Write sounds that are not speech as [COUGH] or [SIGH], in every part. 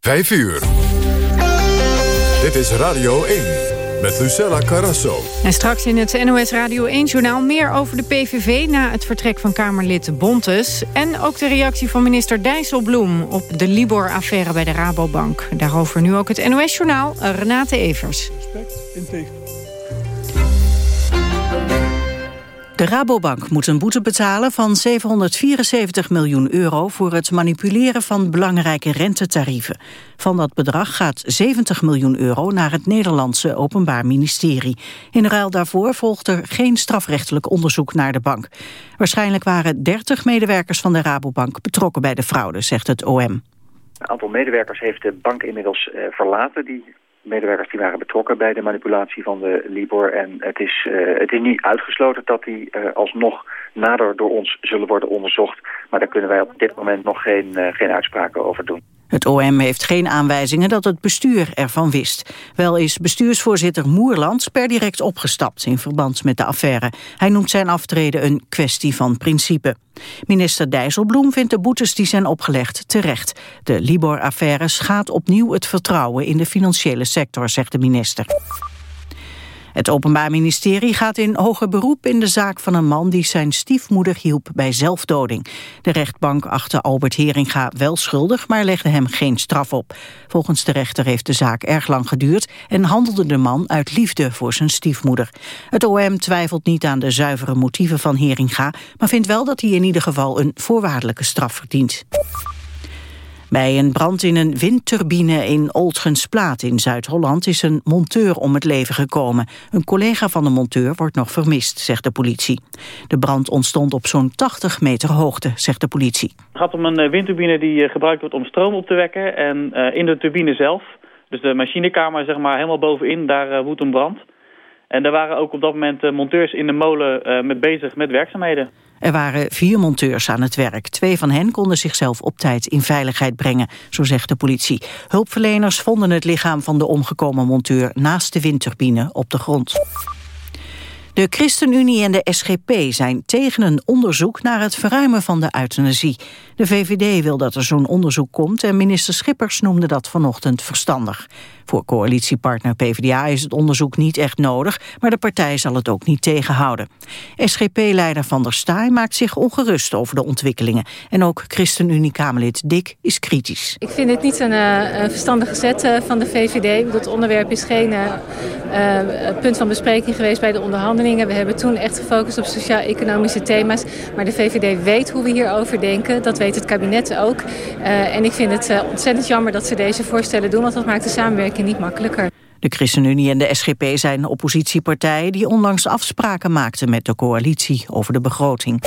5 uur. Dit is Radio 1 met Lucella Carrasso. En straks in het NOS Radio 1-journaal meer over de PVV... na het vertrek van Kamerlid Bontes. En ook de reactie van minister Dijsselbloem... op de Libor-affaire bij de Rabobank. Daarover nu ook het NOS-journaal Renate Evers. Respect, De Rabobank moet een boete betalen van 774 miljoen euro... voor het manipuleren van belangrijke rentetarieven. Van dat bedrag gaat 70 miljoen euro naar het Nederlandse Openbaar Ministerie. In ruil daarvoor volgt er geen strafrechtelijk onderzoek naar de bank. Waarschijnlijk waren 30 medewerkers van de Rabobank betrokken bij de fraude, zegt het OM. Een aantal medewerkers heeft de bank inmiddels uh, verlaten. Die medewerkers die waren betrokken bij de manipulatie van de Libor. En het is, uh, het is niet uitgesloten dat die uh, alsnog nader door ons zullen worden onderzocht. Maar daar kunnen wij op dit moment nog geen, uh, geen uitspraken over doen. Het OM heeft geen aanwijzingen dat het bestuur ervan wist. Wel is bestuursvoorzitter Moerlands per direct opgestapt in verband met de affaire. Hij noemt zijn aftreden een kwestie van principe. Minister Dijsselbloem vindt de boetes die zijn opgelegd terecht. De Libor-affaire schaadt opnieuw het vertrouwen in de financiële sector, zegt de minister. Het Openbaar Ministerie gaat in hoger beroep in de zaak van een man die zijn stiefmoeder hielp bij zelfdoding. De rechtbank achtte Albert Heringa wel schuldig, maar legde hem geen straf op. Volgens de rechter heeft de zaak erg lang geduurd en handelde de man uit liefde voor zijn stiefmoeder. Het OM twijfelt niet aan de zuivere motieven van Heringa, maar vindt wel dat hij in ieder geval een voorwaardelijke straf verdient. Bij een brand in een windturbine in Oldgensplaat in Zuid-Holland is een monteur om het leven gekomen. Een collega van de monteur wordt nog vermist, zegt de politie. De brand ontstond op zo'n 80 meter hoogte, zegt de politie. Het gaat om een eh, windturbine die eh, gebruikt wordt om stroom op te wekken. En uh, in de turbine zelf, dus de machinekamer zeg maar helemaal bovenin, daar uh, woedt een brand. En daar waren ook op dat moment monteurs in de molen met bezig met werkzaamheden. Er waren vier monteurs aan het werk. Twee van hen konden zichzelf op tijd in veiligheid brengen, zo zegt de politie. Hulpverleners vonden het lichaam van de omgekomen monteur naast de windturbine op de grond. De ChristenUnie en de SGP zijn tegen een onderzoek naar het verruimen van de euthanasie. De VVD wil dat er zo'n onderzoek komt en minister Schippers noemde dat vanochtend verstandig. Voor coalitiepartner PvdA is het onderzoek niet echt nodig, maar de partij zal het ook niet tegenhouden. SGP-leider Van der Staaij maakt zich ongerust over de ontwikkelingen. En ook ChristenUnie-Kamerlid Dick is kritisch. Ik vind het niet een, uh, verstandige zet uh, van de VVD. Het onderwerp is geen uh, punt van bespreking geweest bij de onderhandelingen. We hebben toen echt gefocust op sociaal-economische thema's. Maar de VVD weet hoe we hierover denken. Dat weet het kabinet ook. en ik vind het ontzettend jammer dat ze deze voorstellen doen, want dat maakt de samenwerking niet makkelijker. De ChristenUnie en de SGP zijn oppositiepartijen die onlangs afspraken maakten met de coalitie over de begroting.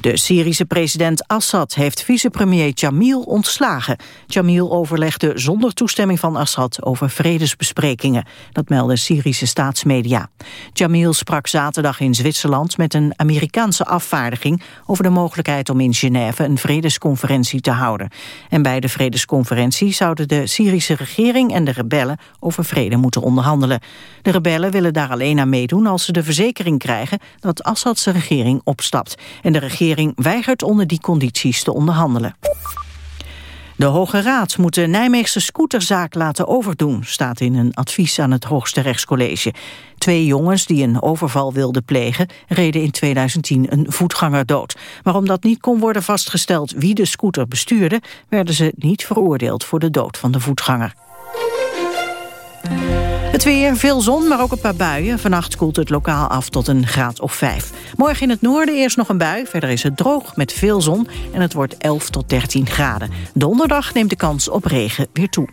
De Syrische president Assad heeft vicepremier Jamil ontslagen. Jamil overlegde zonder toestemming van Assad over vredesbesprekingen. Dat melden Syrische staatsmedia. Jamil sprak zaterdag in Zwitserland met een Amerikaanse afvaardiging... over de mogelijkheid om in Genève een vredesconferentie te houden. En bij de vredesconferentie zouden de Syrische regering en de rebellen... over vrede moeten onderhandelen. De rebellen willen daar alleen aan meedoen als ze de verzekering krijgen... dat Assad's regering opstapt. En de regering weigert onder die condities te onderhandelen. De Hoge Raad moet de Nijmeegse scooterzaak laten overdoen, staat in een advies aan het Hoogste Rechtscollege. Twee jongens die een overval wilden plegen, reden in 2010 een voetganger dood. Maar omdat niet kon worden vastgesteld wie de scooter bestuurde, werden ze niet veroordeeld voor de dood van de voetganger. Het weer, veel zon, maar ook een paar buien. Vannacht koelt het lokaal af tot een graad of 5. Morgen in het noorden eerst nog een bui. Verder is het droog met veel zon en het wordt 11 tot 13 graden. Donderdag neemt de kans op regen weer toe.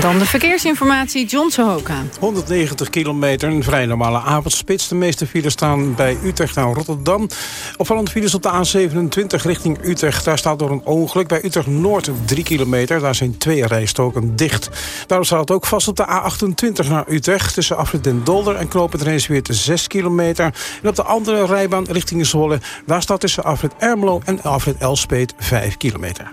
Dan de verkeersinformatie, John Sohoka. 190 kilometer, een vrij normale avondspits. De meeste files staan bij Utrecht en Rotterdam. Opvallend files op de A27 richting Utrecht. Daar staat door een ongeluk bij Utrecht-Noord 3 kilometer. Daar zijn twee rijstoken dicht. Daarom staat het ook vast op de A28 naar Utrecht... tussen Afrit den Dolder en Knoop het weer 6 kilometer. En op de andere rijbaan richting Zwolle... daar staat tussen Afrit Ermelo en Afrit Elspeet 5 kilometer.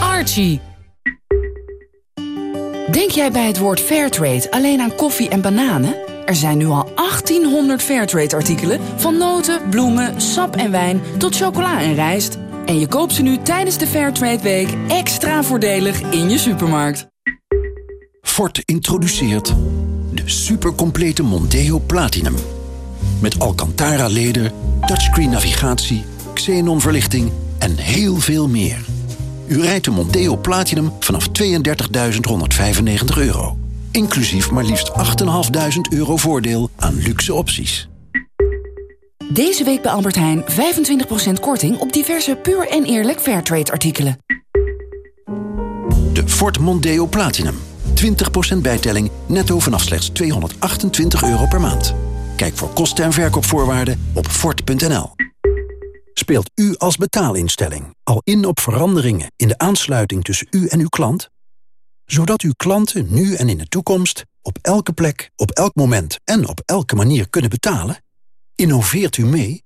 Archie. Denk jij bij het woord Fairtrade alleen aan koffie en bananen? Er zijn nu al 1800 Fairtrade-artikelen... van noten, bloemen, sap en wijn tot chocola en rijst. En je koopt ze nu tijdens de Fairtrade Week extra voordelig in je supermarkt. Ford introduceert de supercomplete Monteo Platinum. Met Alcantara-leder, touchscreen navigatie, xenon-verlichting en heel veel meer. U rijdt de Monteo Platinum vanaf 32.195 euro. Inclusief maar liefst 8.500 euro voordeel aan luxe opties. Deze week bij Albert Heijn 25% korting op diverse puur en eerlijk Fairtrade artikelen. De Ford Mondeo Platinum. 20% bijtelling netto vanaf slechts 228 euro per maand. Kijk voor kosten en verkoopvoorwaarden op Ford.nl. Speelt u als betaalinstelling al in op veranderingen in de aansluiting tussen u en uw klant? Zodat uw klanten nu en in de toekomst op elke plek, op elk moment en op elke manier kunnen betalen? Innoveert u mee?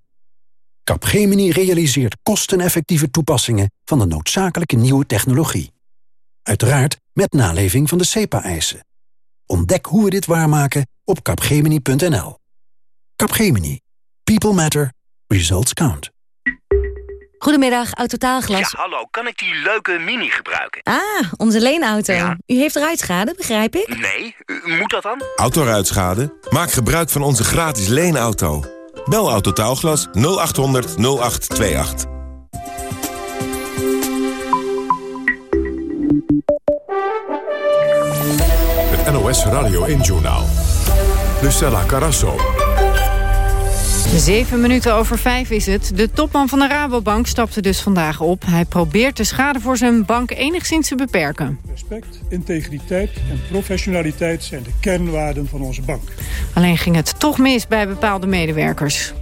Capgemini realiseert kosteneffectieve toepassingen van de noodzakelijke nieuwe technologie. Uiteraard met naleving van de CEPA-eisen. Ontdek hoe we dit waarmaken op capgemini.nl. Capgemini. People matter. Results count. Goedemiddag, Autotaalglas. Ja, hallo. Kan ik die leuke Mini gebruiken? Ah, onze leenauto. U heeft ruitschade, begrijp ik? Nee, u, moet dat dan? Autoruitschade? Maak gebruik van onze gratis leenauto. Bel Autotaalglas 0800 0828. Het NOS Radio 1 Journaal. Lucella Carasso. Zeven minuten over vijf is het. De topman van de Rabobank stapte dus vandaag op. Hij probeert de schade voor zijn bank enigszins te beperken. Respect, integriteit en professionaliteit zijn de kernwaarden van onze bank. Alleen ging het toch mis bij bepaalde medewerkers.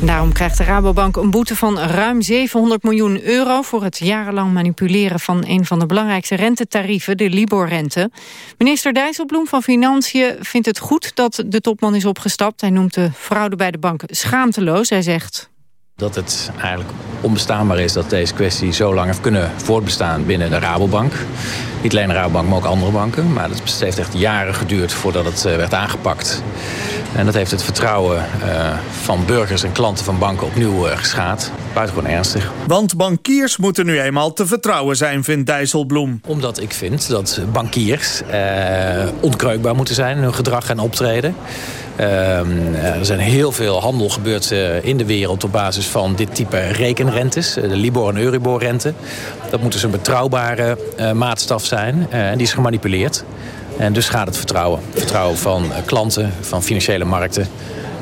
Daarom krijgt de Rabobank een boete van ruim 700 miljoen euro... voor het jarenlang manipuleren van een van de belangrijkste rentetarieven, de Libor-rente. Minister Dijsselbloem van Financiën vindt het goed dat de topman is opgestapt. Hij noemt de fraude bij de bank schaamteloos. Hij zegt dat het eigenlijk onbestaanbaar is dat deze kwestie zo lang heeft kunnen voortbestaan binnen de Rabobank. Niet alleen de Rabobank, maar ook andere banken. Maar het heeft echt jaren geduurd voordat het eh, werd aangepakt. En dat heeft het vertrouwen uh, van burgers en klanten van banken opnieuw uh, geschaad. Buitengewoon ernstig. Want bankiers moeten nu eenmaal te vertrouwen zijn, vindt Dijsselbloem. Omdat ik vind dat bankiers uh, onkreukbaar moeten zijn in hun gedrag en optreden. Uh, er zijn heel veel handel gebeurd uh, in de wereld op basis van dit type rekenrentes. Uh, de Libor- en Euribor-rente. Dat moet dus een betrouwbare maatstaf zijn. en die is gemanipuleerd. En dus gaat het vertrouwen. Vertrouwen van klanten, van financiële markten.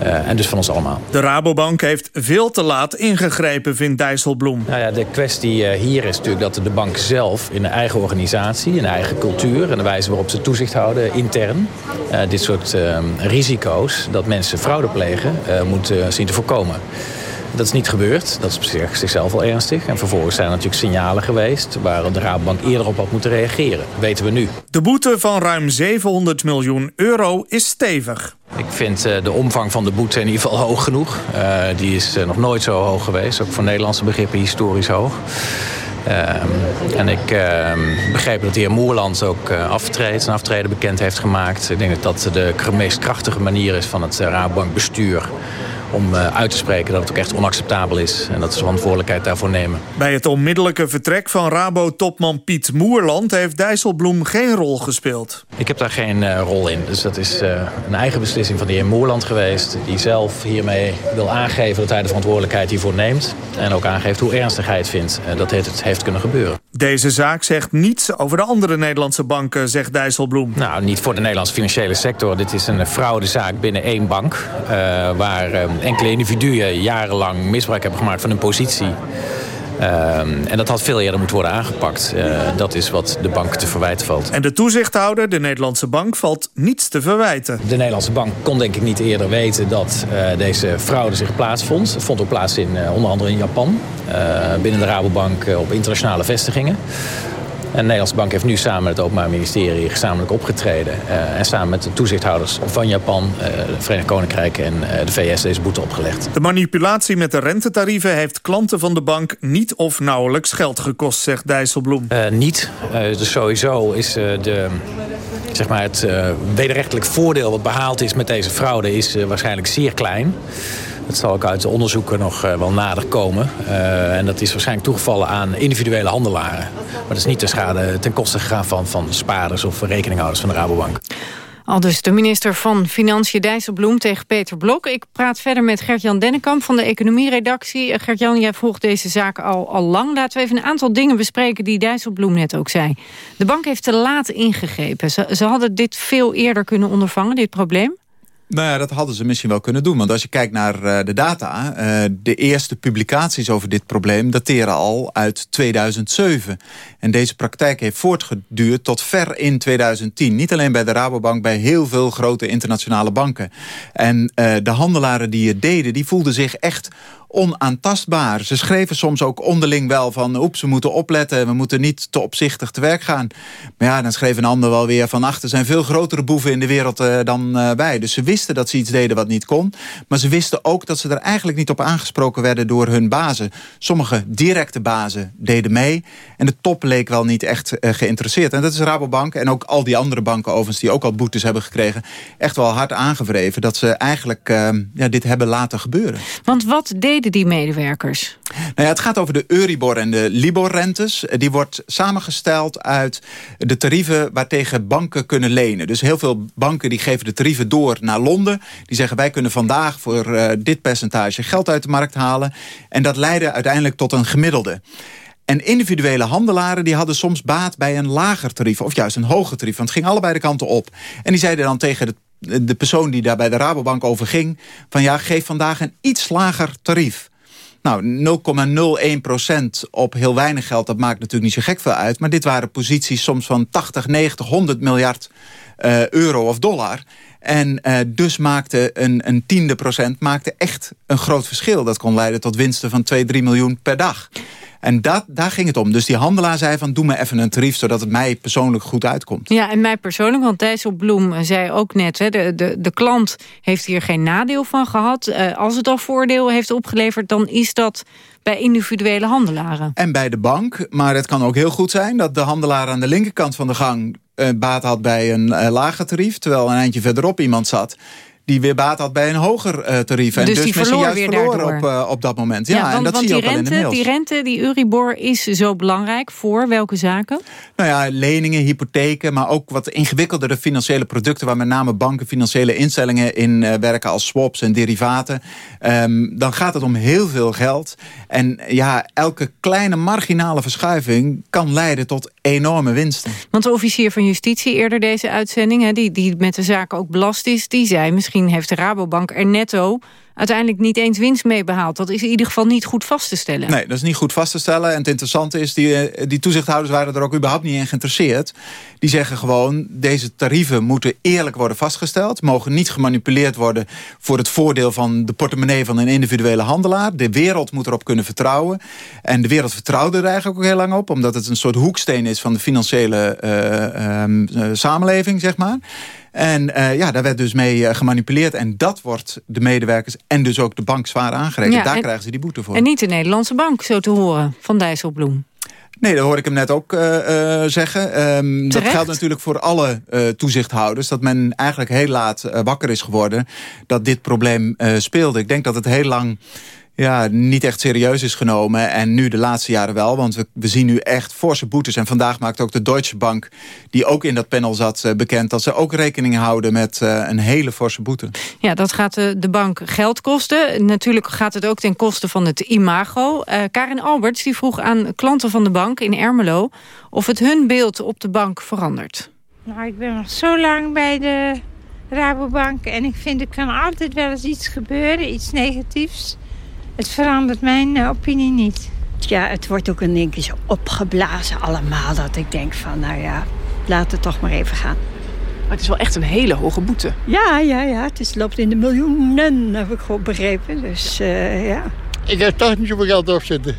Uh, en dus van ons allemaal. De Rabobank heeft veel te laat ingegrepen, vindt Dijsselbloem. Nou ja, de kwestie uh, hier is natuurlijk dat de bank zelf in de eigen organisatie... in de eigen cultuur en de wijze waarop ze toezicht houden intern... Uh, dit soort risico's dat mensen fraude plegen moet zien te voorkomen. Dat is niet gebeurd. Dat is op zich, zichzelf al ernstig. En vervolgens zijn er natuurlijk signalen geweest... waar de Rabobank eerder op had moeten reageren. weten we nu. De boete van ruim 700 miljoen euro is stevig. Ik vind uh, de omvang van de boete in ieder geval hoog genoeg. Uh, die is uh, nog nooit zo hoog geweest. Ook voor Nederlandse begrippen historisch hoog. en ik begreep dat de heer Moerland ook aftreedt, zijn aftreden bekend heeft gemaakt. Ik denk dat dat de meest krachtige manier is van het Rabobank bestuur om uh, uit te spreken dat het ook echt onacceptabel is. En dat ze verantwoordelijkheid daarvoor nemen. Bij het onmiddellijke vertrek van Rabo-topman Piet Moerland... heeft Dijsselbloem geen rol gespeeld. Ik heb daar geen uh, rol in. Dus dat is uh, een eigen beslissing van de heer Moerland geweest... die zelf hiermee wil aangeven dat hij de verantwoordelijkheid hiervoor neemt... en ook aangeeft hoe ernstig hij het vindt dat dit het heeft kunnen gebeuren. Deze zaak zegt niets over de andere Nederlandse banken, zegt Dijsselbloem. Nou, niet voor de Nederlandse financiële sector. Dit is een fraudezaak binnen één bank... waar enkele individuen jarenlang misbruik hebben gemaakt van hun positie. Ehm, en dat had veel eerder moeten worden aangepakt. dat is wat de bank te verwijten valt. En de toezichthouder, de Nederlandse bank, valt niets te verwijten. De Nederlandse bank kon denk ik niet eerder weten dat deze fraude zich plaatsvond. Het vond ook plaats in onder andere in Japan. binnen de Rabobank op internationale vestigingen. En de Nederlandse Bank heeft nu samen met het Openbaar Ministerie gezamenlijk opgetreden. Uh, en samen met de toezichthouders van Japan, uh, het Verenigd Koninkrijk en uh, de VS deze boete opgelegd. De manipulatie met de rentetarieven heeft klanten van de bank niet of nauwelijks geld gekost, zegt Dijsselbloem. niet. dus sowieso is de zeg maar, het wederrechtelijk voordeel wat behaald is met deze fraude is waarschijnlijk zeer klein. Dat zal ook uit de onderzoeken nog eh, wel nader komen. Uh, en dat is waarschijnlijk toegevallen aan individuele handelaren. Maar dat is niet ten schade ten koste gegaan van, van spaarders of rekeninghouders van de Rabobank. Al dus de minister van Financiën Dijsselbloem tegen Peter Blok. Ik praat verder met Gert-Jan Dennekamp van de economieredactie. Eh, Gert-Jan, jij volgt deze zaak al, al lang. Laten we even een aantal dingen bespreken die Dijsselbloem net ook zei. De bank heeft te laat ingegrepen. Ze, ze hadden dit veel eerder kunnen ondervangen, dit probleem? Nou ja, dat hadden ze misschien wel kunnen doen. Want als je kijkt naar uh, de data... Uh, de eerste publicaties over dit probleem dateren al uit 2007. En deze praktijk heeft voortgeduurd tot ver in 2010. Niet alleen bij de Rabobank, bij heel veel grote internationale banken. En uh, de handelaren die het deden, die voelden zich echt onaantastbaar. Ze schreven soms ook onderling wel van... oeps, we moeten opletten, we moeten niet te opzichtig te werk gaan. Maar ja, dan schreef een ander wel weer van... ach, er zijn veel grotere boeven in de wereld uh, dan uh, wij. Dus ze wisten dat ze iets deden wat niet kon. Maar ze wisten ook dat ze er eigenlijk niet op aangesproken werden... door hun bazen. Sommige directe bazen deden mee. En de top leek wel niet echt uh, geïnteresseerd. En dat is Rabobank en ook al die andere banken overigens... die ook al boetes hebben gekregen... echt wel hard aangevreven dat ze eigenlijk ja, dit hebben laten gebeuren. Want wat die medewerkers? Nou ja, het gaat over de Euribor en de Libor-rentes. Die wordt samengesteld uit de tarieven waartegen banken kunnen lenen. Dus heel veel banken die geven de tarieven door naar Londen. Die zeggen wij kunnen vandaag voor uh, dit percentage geld uit de markt halen. En dat leidde uiteindelijk tot een gemiddelde. En individuele handelaren die hadden soms baat bij een lager tarief... of juist een hoger tarief, want het ging allebei de kanten op. En die zeiden dan tegen de de persoon die daar bij de Rabobank over ging... van ja, geef vandaag een iets lager tarief. Nou, 0,01 procent op heel weinig geld, dat maakt natuurlijk niet zo gek veel uit. Maar dit waren posities soms van 80, 90, 100 miljard uh, euro of dollar. En uh, dus maakte een, een tiende procent maakte echt een groot verschil. Dat kon leiden tot winsten van 2, 3 miljoen per dag. En dat, daar ging het om. Dus die handelaar zei van doe me even een tarief... zodat het mij persoonlijk goed uitkomt. Ja, en mij persoonlijk, want Dijsselbloem zei ook net... Hè, de, de, de klant heeft hier geen nadeel van gehad. Uh, als het al voordeel heeft opgeleverd, dan is dat bij individuele handelaren. En bij de bank, maar het kan ook heel goed zijn... dat de handelaar aan de linkerkant van de gang baat had bij een uh, lager tarief... terwijl een eindje verderop iemand zat die weer baat had bij een hoger uh, tarief. En dus, dus die misschien juist verloren op, uh, op dat moment. Ja, ja want, en dat want zie je ook rente, al in de mails. Die rente, die Euribor, is zo belangrijk voor welke zaken? Nou ja, leningen, hypotheken, maar ook wat ingewikkeldere financiële producten... waar met name banken, financiële instellingen in uh, werken als swaps en derivaten. Um, dan gaat het om heel veel geld. En ja, elke kleine marginale verschuiving kan leiden tot enorme winsten. Want de officier van Justitie eerder deze uitzending... Die, die met de zaken ook belast is, die zei... misschien heeft de Rabobank er netto uiteindelijk niet eens winst mee behaald. Dat is in ieder geval niet goed vast te stellen. Nee, dat is niet goed vast te stellen. En het interessante is, die, die toezichthouders waren er ook überhaupt niet in geïnteresseerd. Die zeggen gewoon, deze tarieven moeten eerlijk worden vastgesteld. Mogen niet gemanipuleerd worden voor het voordeel van de portemonnee van een individuele handelaar. De wereld moet erop kunnen vertrouwen. En de wereld vertrouwde er eigenlijk ook heel lang op. Omdat het een soort hoeksteen is van de financiële uh, um, uh, samenleving, zeg maar. En uh, ja, daar werd dus mee uh, gemanipuleerd. En dat wordt de medewerkers en dus ook de bank zwaar aangerekend. Ja, daar en, krijgen ze die boete voor. En niet de Nederlandse bank, zo te horen, van Dijsselbloem. Nee, dat hoor ik hem net ook uh, uh, zeggen. Um, dat geldt natuurlijk voor alle uh, toezichthouders. Dat men eigenlijk heel laat wakker is geworden dat dit probleem speelde. Ik denk dat het heel lang ja, niet echt serieus is genomen. En nu de laatste jaren wel, want we, we zien nu echt forse boetes. En vandaag maakt ook de Deutsche Bank, die ook in dat panel zat, uh, bekend... dat ze ook rekening houden met uh, een hele forse boete. Ja, dat gaat uh, de bank geld kosten. Natuurlijk gaat het ook ten koste van het imago. Karin Alberts die vroeg aan klanten van de bank in Ermelo... of het hun beeld op de bank verandert. Nou, ik ben nog zo lang bij de Rabobank... en ik vind er kan altijd wel eens iets gebeuren, iets negatiefs... Het verandert mijn uh, opinie niet. Ja, het wordt ook één keer zo opgeblazen allemaal... dat ik denk van, nou ja, laat het toch maar even gaan. Maar het is wel echt een hele hoge boete. Ja, ja, ja. Het is, loopt in de miljoenen, heb ik gewoon begrepen. Dus uh, ja. Ik heb toch niet zoveel geld opzetten.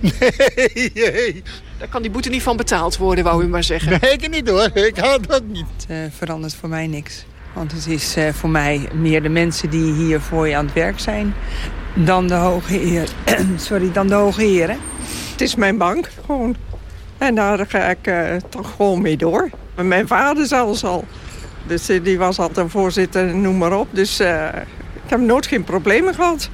[LAUGHS] Nee, nee. Daar kan die boete niet van betaald worden, wou u maar zeggen. Nee, ik niet hoor. Ik haal dat niet. Het uh, verandert voor mij niks. Want het is uh, voor mij meer de mensen die hier voor je aan het werk zijn... dan de hoge, heer, [CLEARS THROAT] sorry, dan de hoge heren. Het is mijn bank, gewoon. En daar ga ik uh, toch gewoon mee door. Met mijn vader zelfs al. Dus die was altijd voorzitter, noem maar op. Dus ik heb nooit geen problemen gehad.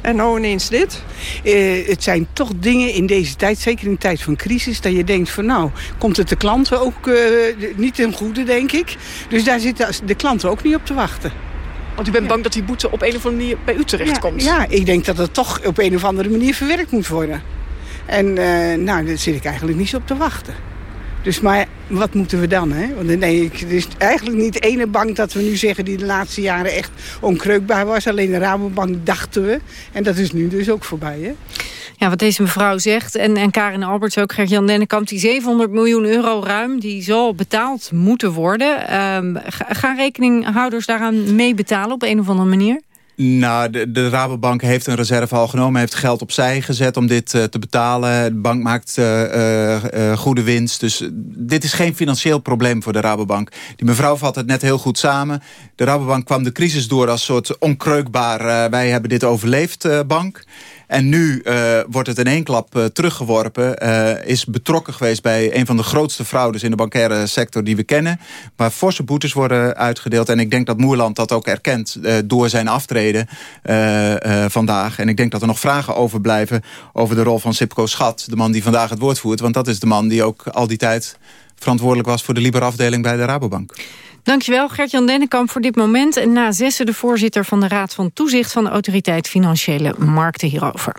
En nou ineens dit. Uh, het zijn toch dingen in deze tijd, zeker in de tijd van crisis... dat je denkt van nou, komt het de klanten ook uh, niet ten goede, denk ik. Dus daar zitten de klanten ook niet op te wachten. Want u bent bang dat die boete op een of andere manier bij u terechtkomt? Ja, ja, ik denk dat het toch op een of andere manier verwerkt moet worden. En uh, nou, daar zit ik eigenlijk niet op te wachten. Dus maar wat moeten we dan? Hè? Want nee, het is eigenlijk niet de ene bank dat we nu zeggen... die de laatste jaren echt onkreukbaar was. Alleen de Rabobank dachten we. En dat is nu dus ook voorbij. Hè? Ja, wat deze mevrouw zegt, en, en Karin Alberts ook, Gert-Jan Dennekamp... die 700 miljoen euro ruim, die zal betaald moeten worden. Um, gaan rekeninghouders daaraan mee betalen op een of andere manier? Nou, de, Rabobank heeft een reserve al genomen. heeft geld opzij gezet om dit uh, te betalen. De bank maakt uh, uh, goede winst. Dus dit is geen financieel probleem voor de Rabobank. Die mevrouw vat het net heel goed samen. De Rabobank kwam de crisis door als soort onkreukbaar... wij hebben dit overleefd bank. En nu uh, wordt het in één klap uh, teruggeworpen. Uh, is betrokken geweest bij een van de grootste fraudes in de bankaire sector die we kennen. Waar forse boetes worden uitgedeeld. En ik denk dat Moerland dat ook erkent door zijn aftreden vandaag. En ik denk dat er nog vragen overblijven over de rol van Sipko Schat. De man die vandaag het woord voert. Want dat is de man die ook al die tijd verantwoordelijk was voor de Liber-afdeling bij de Rabobank. Dankjewel Gert-Jan Dennekamp voor dit moment. En na zessen de voorzitter van de Raad van Toezicht... van de Autoriteit Financiële Markten hierover.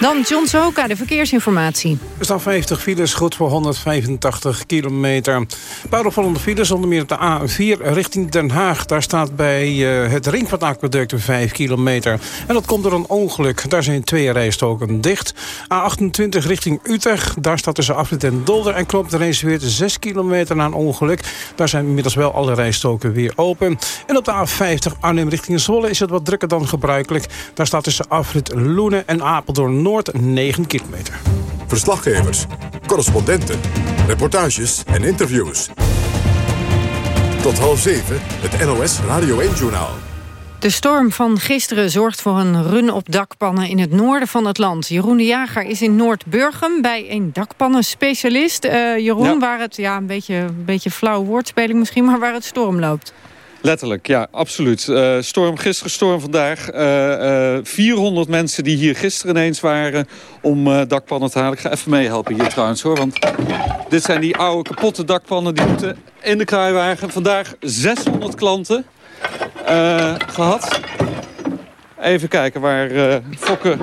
Dan John Soka, de verkeersinformatie. Er staan 50 files, goed voor 185 kilometer. Een opvallende files, onder meer op de A4 richting Den Haag. Daar staat bij uh, het Ringvaartaqueduct 5 kilometer. En dat komt door een ongeluk. Daar zijn twee rijstoken dicht. A28 richting Utrecht. Daar staat tussen Afrit en Dolder en klopt de race weer 6 kilometer na een ongeluk. Daar zijn inmiddels wel alle rijstoken weer open. En op de A50 Arnhem richting Zwolle is het wat drukker dan gebruikelijk. Daar staat tussen Afrit Loenen en Apeldoorn Noord 9 kilometer. Verslaggevers, correspondenten, reportages en interviews. Tot half zeven, het NOS Radio 1-journaal. De storm van gisteren zorgt voor een run op dakpannen in het noorden van het land. Jeroen de Jager is in Noord-Burgum bij een dakpannenspecialist. Uh, Jeroen, ja. waar het, ja, een beetje, een beetje flauw woordspeling misschien, maar waar het storm loopt. Letterlijk, ja, absoluut. Uh, storm gisteren, storm vandaag. Uh, uh, 400 mensen die hier gisteren ineens waren om dakpannen te halen. Ik ga even meehelpen hier trouwens hoor. Want dit zijn die oude kapotte dakpannen die moeten in de kruiwagen. Vandaag 600 klanten gehad. Even kijken waar Fokke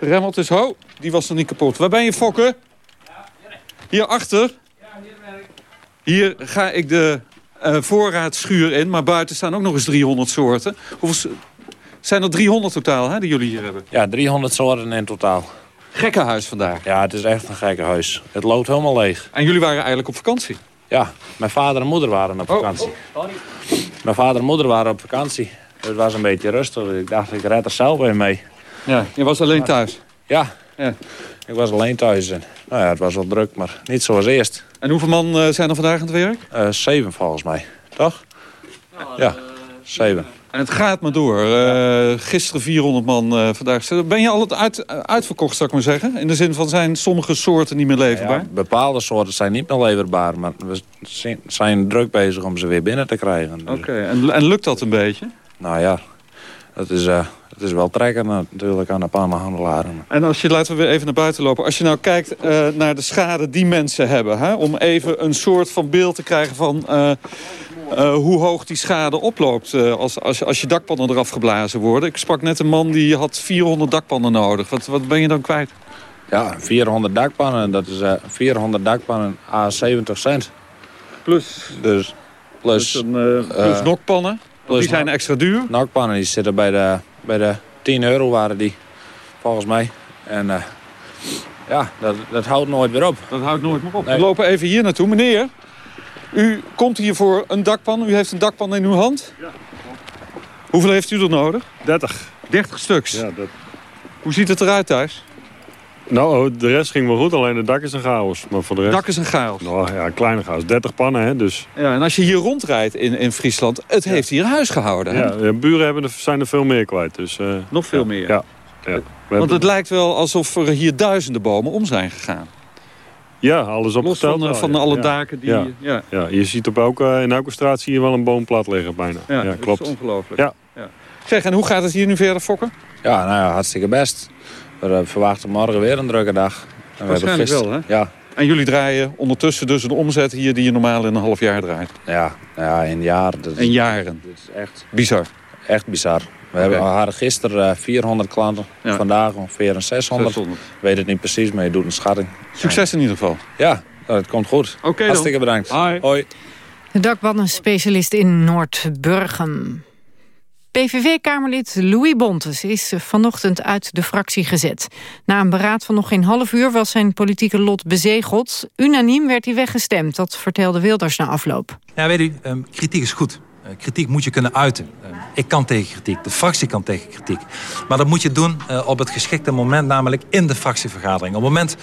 Remmelt is. Ho, die was nog niet kapot. Waar ben je Fokke? Hierachter? Hier ga ik de voorraadschuur in. Maar buiten staan ook nog eens 300 soorten. Hoeveel, zijn er 300 totaal hè, die jullie hier hebben? Ja, 300 soorten in totaal. Gekke huis vandaag. Ja, het is echt een gekke huis. Het loopt helemaal leeg. En jullie waren eigenlijk op vakantie? Ja, mijn vader en moeder waren op vakantie. Oh, oh, mijn vader en moeder waren op vakantie. Het was een beetje rustig. Ik dacht, ik red er zelf weer mee. Ja, je was alleen thuis? Ja, ja. Ik was alleen thuis. En, nou ja, het was wel druk, maar niet zoals eerst. En hoeveel man uh, zijn er vandaag aan het werk? Uh, zeven volgens mij, toch? Ja, zeven. En het gaat maar door. Uh, gisteren 400 man, vandaag... Ben je al het uit, uitverkocht, zou ik maar zeggen? In de zin van, zijn sommige soorten niet meer leverbaar? Ja, bepaalde soorten zijn niet meer leverbaar. Maar we zijn druk bezig om ze weer binnen te krijgen. Oké, okay. en, en lukt dat een beetje? Nou ja, dat is, uh, het is wel trekken natuurlijk aan de pannenhandelaren. En als je, laten we weer even naar buiten lopen. Als je nou kijkt uh, naar de schade die mensen hebben... Hè, om even een soort van beeld te krijgen van... Uh, hoe hoog die schade oploopt als, als, als je dakpannen eraf geblazen worden. Ik sprak net een man die had 400 dakpannen nodig. Wat, wat ben je dan kwijt? Ja, 400 dakpannen. Dat is 400 dakpannen à 70 cent. Plus? Dus, plus, dus een, plus nokpannen? Die zijn extra duur? Nakpannen die zitten bij de, bij de 10 euro waren die, volgens mij. En uh, ja, dat, dat houdt nooit weer op. Dat houdt nooit meer op. We lopen even hier naartoe. Meneer, u komt hier voor een dakpan. U heeft een dakpan in uw hand. Ja. Hoeveel heeft u er nodig? 30. 30 stuks? Ja, dat... Hoe ziet het eruit thuis? Nou, de rest ging wel goed, alleen het dak is een chaos. Maar voor de rest... dak is een chaos? Nou ja, een kleine chaos. 30 pannen, hè, dus... Ja, en als je hier rondrijdt in, in Friesland, het heeft hier huis gehouden, hè? Ja, de buren hebben er, zijn er veel meer kwijt, dus... Uh, Nog veel ja, meer? Ja. ja. Want het lijkt wel alsof er hier duizenden bomen om zijn gegaan. Ja, alles opgeteld. Los van, van alle daken die... Ja. Ja. ja. je ziet op elke, in elke straat zie je wel een boom plat liggen bijna. Ja, ja klopt. Dat is ongelooflijk. Ja. Zeg, en hoe gaat het hier nu verder, Fokken? Ja, nou ja, hartstikke best. We verwachten morgen weer een drukke dag. En Waarschijnlijk we wel, hè? Ja. En jullie draaien ondertussen dus een omzet hier die je normaal in een half jaar draait? Ja, ja in jaren. Dat is, in jaren? Dat is echt... Bizar? Echt bizar. We hebben, hadden gisteren 400 klanten. Ja. Vandaag ongeveer een 600. 600. Ik weet het niet precies, maar je doet een schatting. Succes in ieder geval. Ja, dat komt goed. Oké okay, Hartstikke bedankt. Hoi. Hoi. De dakbannenspecialist in Noordburgum. PVV-kamerlid Louis Bontes is vanochtend uit de fractie gezet. Na een beraad van nog geen half uur was zijn politieke lot bezegeld. Unaniem werd hij weggestemd, dat vertelde Wilders na afloop. Ja, weet u, um, kritiek is goed. Uh, kritiek moet je kunnen uiten. Uh, ik kan tegen kritiek, de fractie kan tegen kritiek. Maar dat moet je doen uh, op het geschikte moment, namelijk in de fractievergadering. Op het moment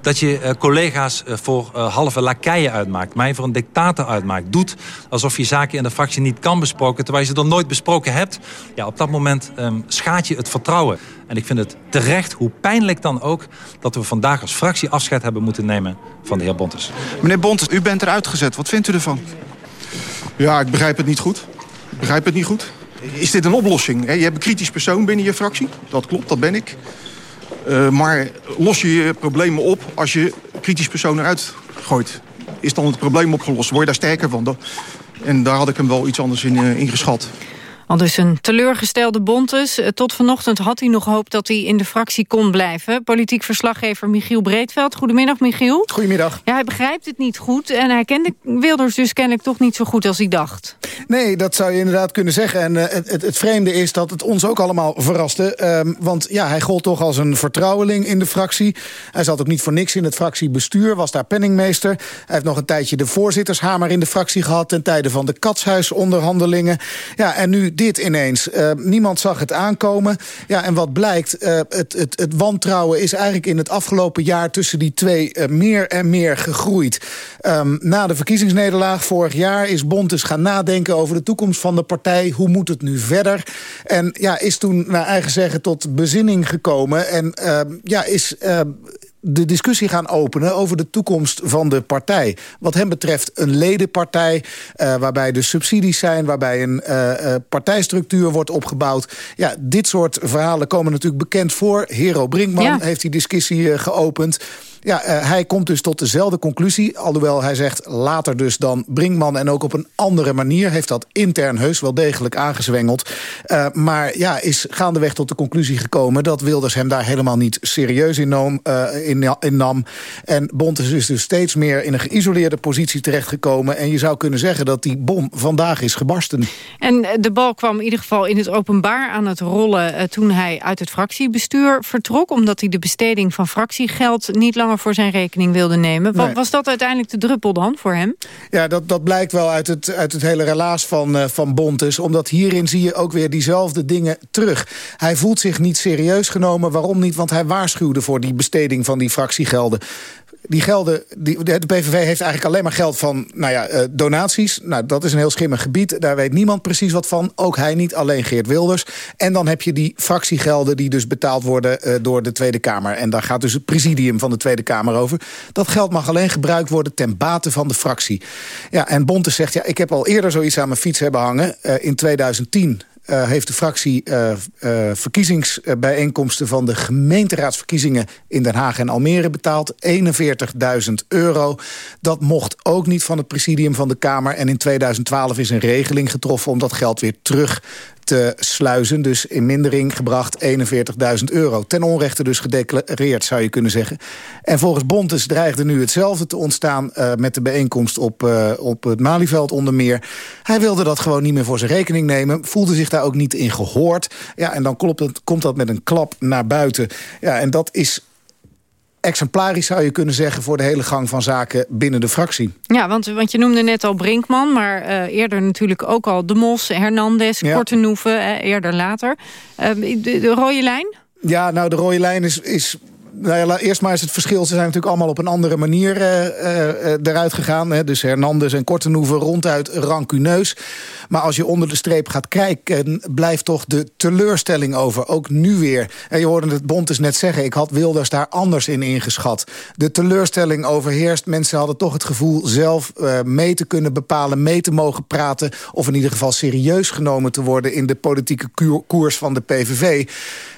dat je collega's voor halve lakeien uitmaakt... mij voor een dictator uitmaakt. Doet alsof je zaken in de fractie niet kan besproken... terwijl je ze er nooit besproken hebt. Ja, op dat moment um, schaadt je het vertrouwen. En ik vind het terecht, hoe pijnlijk dan ook... dat we vandaag als fractie afscheid hebben moeten nemen van de heer Bontes. Meneer Bontes, u bent eruit gezet. Wat vindt u ervan? Ja, ik begrijp het niet goed. Ik begrijp het niet goed. Is dit een oplossing? Je hebt een kritisch persoon binnen je fractie. Dat klopt, dat ben ik. Uh, maar los je je problemen op als je kritisch persoon eruit gooit? Is dan het probleem opgelost? Word je daar sterker van? En daar had ik hem wel iets anders in, uh, in geschat. Al dus een teleurgestelde Bontes. Tot vanochtend had hij nog hoop dat hij in de fractie kon blijven. Politiek verslaggever Michiel Breedveld. Goedemiddag, Michiel. Goedemiddag. Ja, hij begrijpt het niet goed. En hij kende Wilders dus kennelijk toch niet zo goed als hij dacht. Nee, dat zou je inderdaad kunnen zeggen. En uh, het, het, het, vreemde is dat het ons ook allemaal verraste. Um, want ja, hij gold toch als een vertrouweling in de fractie. Hij zat ook niet voor niks in het fractiebestuur. Was daar penningmeester. Hij heeft nog een tijdje de voorzittershamer in de fractie gehad... ten tijde van de katshuisonderhandelingen. Ja, en nu dit ineens. Uh, niemand zag het aankomen. Ja, en wat blijkt, uh, het, het, het wantrouwen is eigenlijk in het afgelopen jaar... tussen die twee uh, meer en meer gegroeid. Um, na de verkiezingsnederlaag vorig jaar is Bontes gaan nadenken... over de toekomst van de partij. Hoe moet het nu verder? En ja, is toen naar eigen zeggen tot bezinning gekomen. En ja, is de discussie gaan openen over de toekomst van de partij. Wat hem betreft een ledenpartij, uh, waarbij dus subsidies zijn... waarbij een uh, uh, partijstructuur wordt opgebouwd. Ja, dit soort verhalen komen natuurlijk bekend voor. Hero Brinkman ja. heeft die discussie geopend... Ja, uh, hij komt dus tot dezelfde conclusie. Alhoewel hij zegt later dus dan Brinkman... en ook op een andere manier heeft dat intern heus wel degelijk aangezwengeld. Uh, maar ja, is gaandeweg tot de conclusie gekomen... dat Wilders hem daar helemaal niet serieus in, noem, uh, in, in nam. En Bontes is dus steeds meer in een geïsoleerde positie terechtgekomen. En je zou kunnen zeggen dat die bom vandaag is gebarsten. En de bal kwam in ieder geval in het openbaar aan het rollen... toen hij uit het fractiebestuur vertrok... omdat hij de besteding van fractiegeld niet langer voor zijn rekening wilde nemen. Nee. Was dat uiteindelijk de druppel dan voor hem? Ja, dat, dat blijkt wel uit het, uit het hele relaas van, uh, van Bontes. Omdat hierin zie je ook weer diezelfde dingen terug. Hij voelt zich niet serieus genomen. Waarom niet? Want hij waarschuwde voor die besteding van die fractiegelden die gelden, die, de PVV heeft eigenlijk alleen maar geld van nou ja, uh, donaties. Nou, dat is een heel schimmig gebied. Daar weet niemand precies wat van. Ook hij niet, alleen Geert Wilders. En dan heb je die fractiegelden die dus betaald worden uh, door de Tweede Kamer. En daar gaat dus het presidium van de Tweede Kamer over. Dat geld mag alleen gebruikt worden ten bate van de fractie. Ja, en Bontes zegt, ja, ik heb al eerder zoiets aan mijn fiets hebben hangen. Uh, in 2010 Uh, heeft de fractie uh, uh, verkiezingsbijeenkomsten van de gemeenteraadsverkiezingen in Den Haag en Almere betaald. 41.000 euro. Dat mocht ook niet van het presidium van de Kamer. En in 2012 is een regeling getroffen om dat geld weer terug te sluizen. Dus in mindering gebracht 41.000 euro. Ten onrechte dus gedeclareerd, zou je kunnen zeggen. En volgens Bontes dreigde nu hetzelfde te ontstaan... Met de bijeenkomst op, op het Malieveld onder meer. Hij wilde dat gewoon niet meer voor zijn rekening nemen. Voelde zich daar ook niet in gehoord. Ja, en dan klopt het, komt dat met een klap naar buiten. Ja, en dat is exemplarisch zou je kunnen zeggen... voor de hele gang van zaken binnen de fractie. Ja, want, want je noemde net al Brinkman... maar uh, eerder natuurlijk ook al De Mos, Hernandez, ja. Kortenhoeven, uh, eerder later. Uh, de, de rode lijn? Ja, nou, de rode lijn is, is nou eerst maar eens het verschil. Ze zijn natuurlijk allemaal op een andere manier uh, uh, eruit gegaan. Hè. Dus Hernandez en Kortenhoeven ronduit rancuneus. Maar als je onder de streep gaat kijken... blijft toch de teleurstelling over. Ook nu weer. En je hoorde het Bontes net zeggen... ik had Wilders daar anders in ingeschat. De teleurstelling overheerst. Mensen hadden toch het gevoel zelf mee te kunnen bepalen... mee te mogen praten... of in ieder geval serieus genomen te worden... in de politieke koers van de PVV.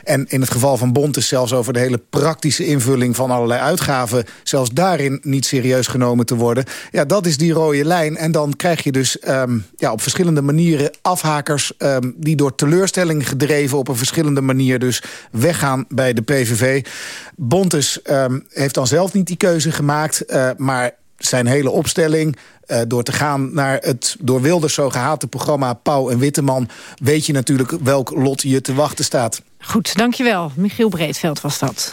En in het geval van Bontes zelfs over de hele praktische invulling van allerlei uitgaven... zelfs daarin niet serieus genomen te worden. Ja, dat is die rode lijn. En dan krijg je dus um, ja, op verschillende manieren afhakers... Um, die door teleurstelling gedreven op een verschillende manier... dus weggaan bij de PVV. Bontes um, heeft dan zelf niet die keuze gemaakt... Uh, maar zijn hele opstelling... Uh, door te gaan naar het door Wilders zo gehate programma Pauw en Witteman... weet je natuurlijk welk lot je te wachten staat. Goed, dankjewel. Michiel Breedveld was dat.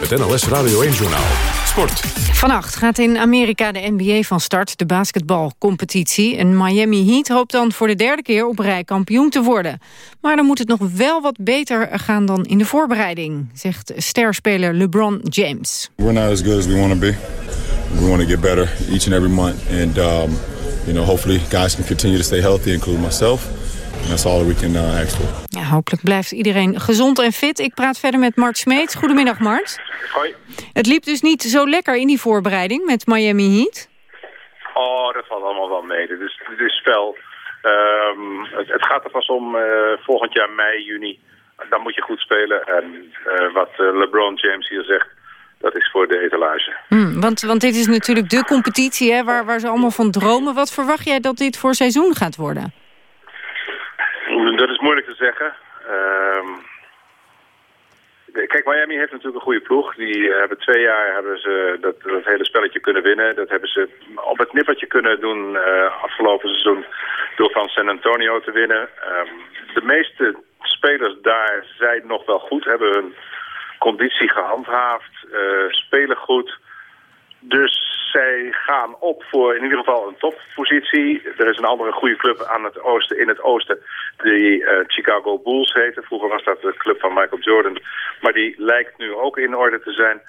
Het NLS Radio 1-journaal. Sport. Vannacht gaat in Amerika de NBA van start, de basketbalcompetitie. En Miami Heat hoopt dan voor de derde keer op rij kampioen te worden. Maar dan moet het nog wel wat beter gaan dan in de voorbereiding, zegt sterspeler LeBron James. We're not as good as we want to be. We want to get better each and every month. And um, you know, hopefully guys can continue to stay healthy, including myself. And that's all we can uh, ask for. Ja, hopelijk blijft iedereen gezond en fit. Ik praat verder met Mart Smeets. Goedemiddag, Mart. Hoi. Het liep dus niet zo lekker in die voorbereiding met Miami Heat? Oh, dat valt allemaal wel mee. Dit is, dit is spel. Um, het, het, gaat er vast om uh, volgend jaar mei, juni. Dan moet je goed spelen. En uh, wat uh, LeBron James hier zegt, dat is voor de etalage. Hmm, want, want dit is natuurlijk de competitie hè, waar, waar ze allemaal van dromen. Wat verwacht jij dat dit voor seizoen gaat worden? Dat is moeilijk te zeggen. Um, kijk, Miami heeft natuurlijk een goede ploeg. Die hebben twee jaar hebben ze dat, dat hele spelletje kunnen winnen. Dat hebben ze op het nippertje kunnen doen uh, afgelopen seizoen door van San Antonio te winnen. Um, de meeste spelers daar zijn nog wel goed, hebben hun conditie gehandhaafd, uh, spelen goed. Dus zij gaan op voor in ieder geval een toppositie. Er is een andere goede club aan het oosten, in het oosten die uh, Chicago Bulls heette. Vroeger was dat de club van Michael Jordan. Maar die lijkt nu ook in orde te zijn.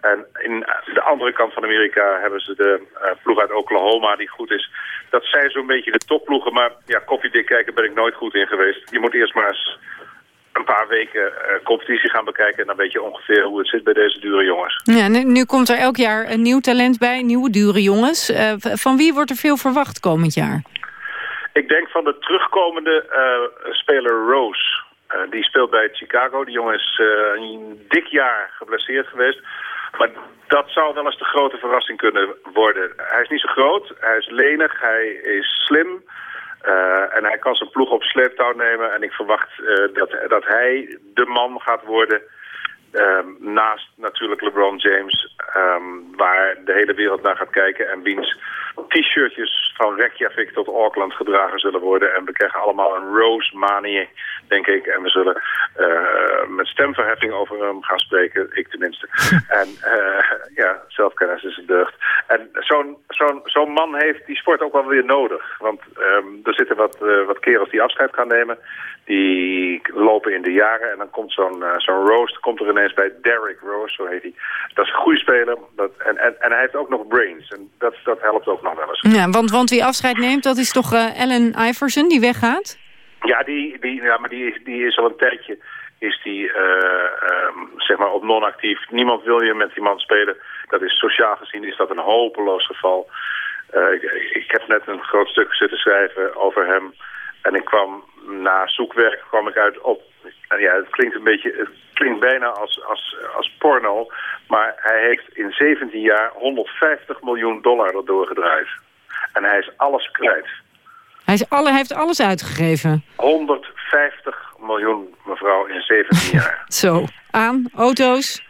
En in de andere kant van Amerika hebben ze de uh, ploeg uit Oklahoma die goed is. Dat zijn zo'n beetje de topploegen. Maar ja, koffiedik kijken ben ik nooit goed in geweest. Je moet eerst maar eens een paar weken uh, competitie gaan bekijken... en dan weet je ongeveer hoe het zit bij deze dure jongens. Ja, nu, nu komt er elk jaar een nieuw talent bij, nieuwe dure jongens. Uh, van wie wordt er veel verwacht komend jaar? Ik denk van de terugkomende uh, speler Rose. die speelt bij Chicago. Die jongen is een dik jaar geblesseerd geweest. Maar dat zou wel eens de grote verrassing kunnen worden. Hij is niet zo groot, hij is lenig, hij is slim... Uh, en hij kan zijn ploeg op sleeptouw nemen. En ik verwacht uh, dat, dat hij de man gaat worden... Um, naast natuurlijk LeBron James... Um, waar de hele wereld naar gaat kijken... en wiens t-shirtjes van Reykjavik tot Auckland gedragen zullen worden. En we krijgen allemaal een Rose manie, denk ik. En we zullen uh, met stemverheffing over hem gaan spreken. Ik tenminste. [LAUGHS] en ja, zelfkennis is een deugd. En zo'n zo'n zo'n man heeft die sport ook wel weer nodig. Want um, er zitten wat, uh, wat kerels die afscheid gaan nemen. Die lopen in de jaren. En dan komt zo'n uh, zo'n Rose, komt er ineens bij Derrick Rose, zo heet hij. Dat is een goede speler. Dat, en, en, en hij heeft ook nog brains. En dat, dat helpt ook nog wel eens. Ja, want, want wie afscheid neemt, dat is toch uh, Allen Iverson die weggaat? Ja, die, die, ja maar die, die is al een tijdje is die, uh, um, zeg maar op non-actief. Niemand wil je met die man spelen. Dat is sociaal gezien is dat een hopeloos geval. Uh, ik, ik, heb net een groot stuk zitten schrijven over hem. En ik kwam na zoekwerk kwam ik uit op... En ja, het klinkt een beetje... Het klinkt bijna als, als, als porno. Maar hij heeft in 17 jaar 150 miljoen dollar erdoor gedraaid. En hij is alles kwijt. Hij, is alle, hij heeft alles uitgegeven? 150 miljoen, mevrouw, in 17 [LAUGHS] jaar. Zo, aan auto's,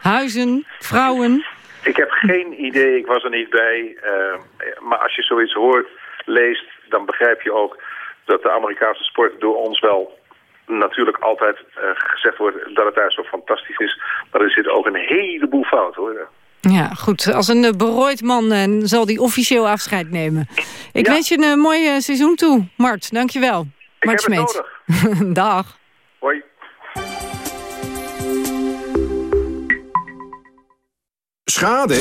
huizen, vrouwen. Ik heb geen idee, ik was er niet bij. Uh, maar als je zoiets hoort, leest, dan begrijp je ook dat de Amerikaanse sport door ons wel natuurlijk altijd eh, gezegd wordt dat het daar zo fantastisch is. Maar er zit ook een heleboel fout hoor. Ja, goed. Als een uh, berooid man uh, zal die officieel afscheid nemen. Ik wens je een mooi seizoen toe, Mart. Dankjewel. Ik Mart nodig. [LAUGHS] Dag. Hoi. Schade?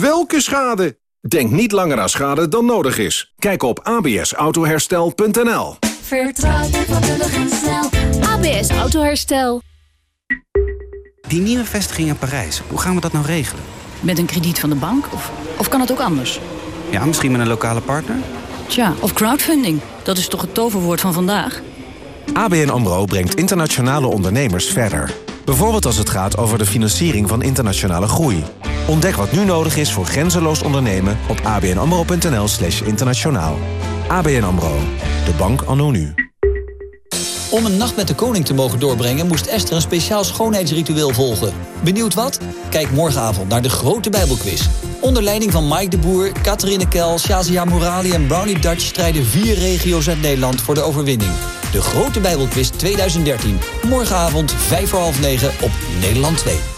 Welke schade? Denk niet langer aan schade dan nodig is. Kijk op absautoherstel.nl Vertrouw je vakkundig en snel. ABS Autoherstel. Die nieuwe vestiging in Parijs, hoe gaan we dat nou regelen? Met een krediet van de bank? Of, of kan het ook anders? Ja, misschien met een lokale partner? Tja, of crowdfunding. Dat is toch het toverwoord van vandaag? ABN AMRO brengt internationale ondernemers verder. Bijvoorbeeld als het gaat over de financiering van internationale groei. Ontdek wat nu nodig is voor grenzeloos ondernemen op abnamro.nl slash internationaal. ABN AMRO, de bank anno nu. Om een nacht met de koning te mogen doorbrengen... moest Esther een speciaal schoonheidsritueel volgen. Benieuwd wat? Kijk morgenavond naar de grote Bijbelquiz. Onder leiding van Mike de Boer, Catherine Kel, Shazia Morali en Brownie Dutch... strijden vier regio's uit Nederland voor de overwinning. De grote Bijbelquiz 2013. Morgenavond 5 voor half 9 op Nederland 2.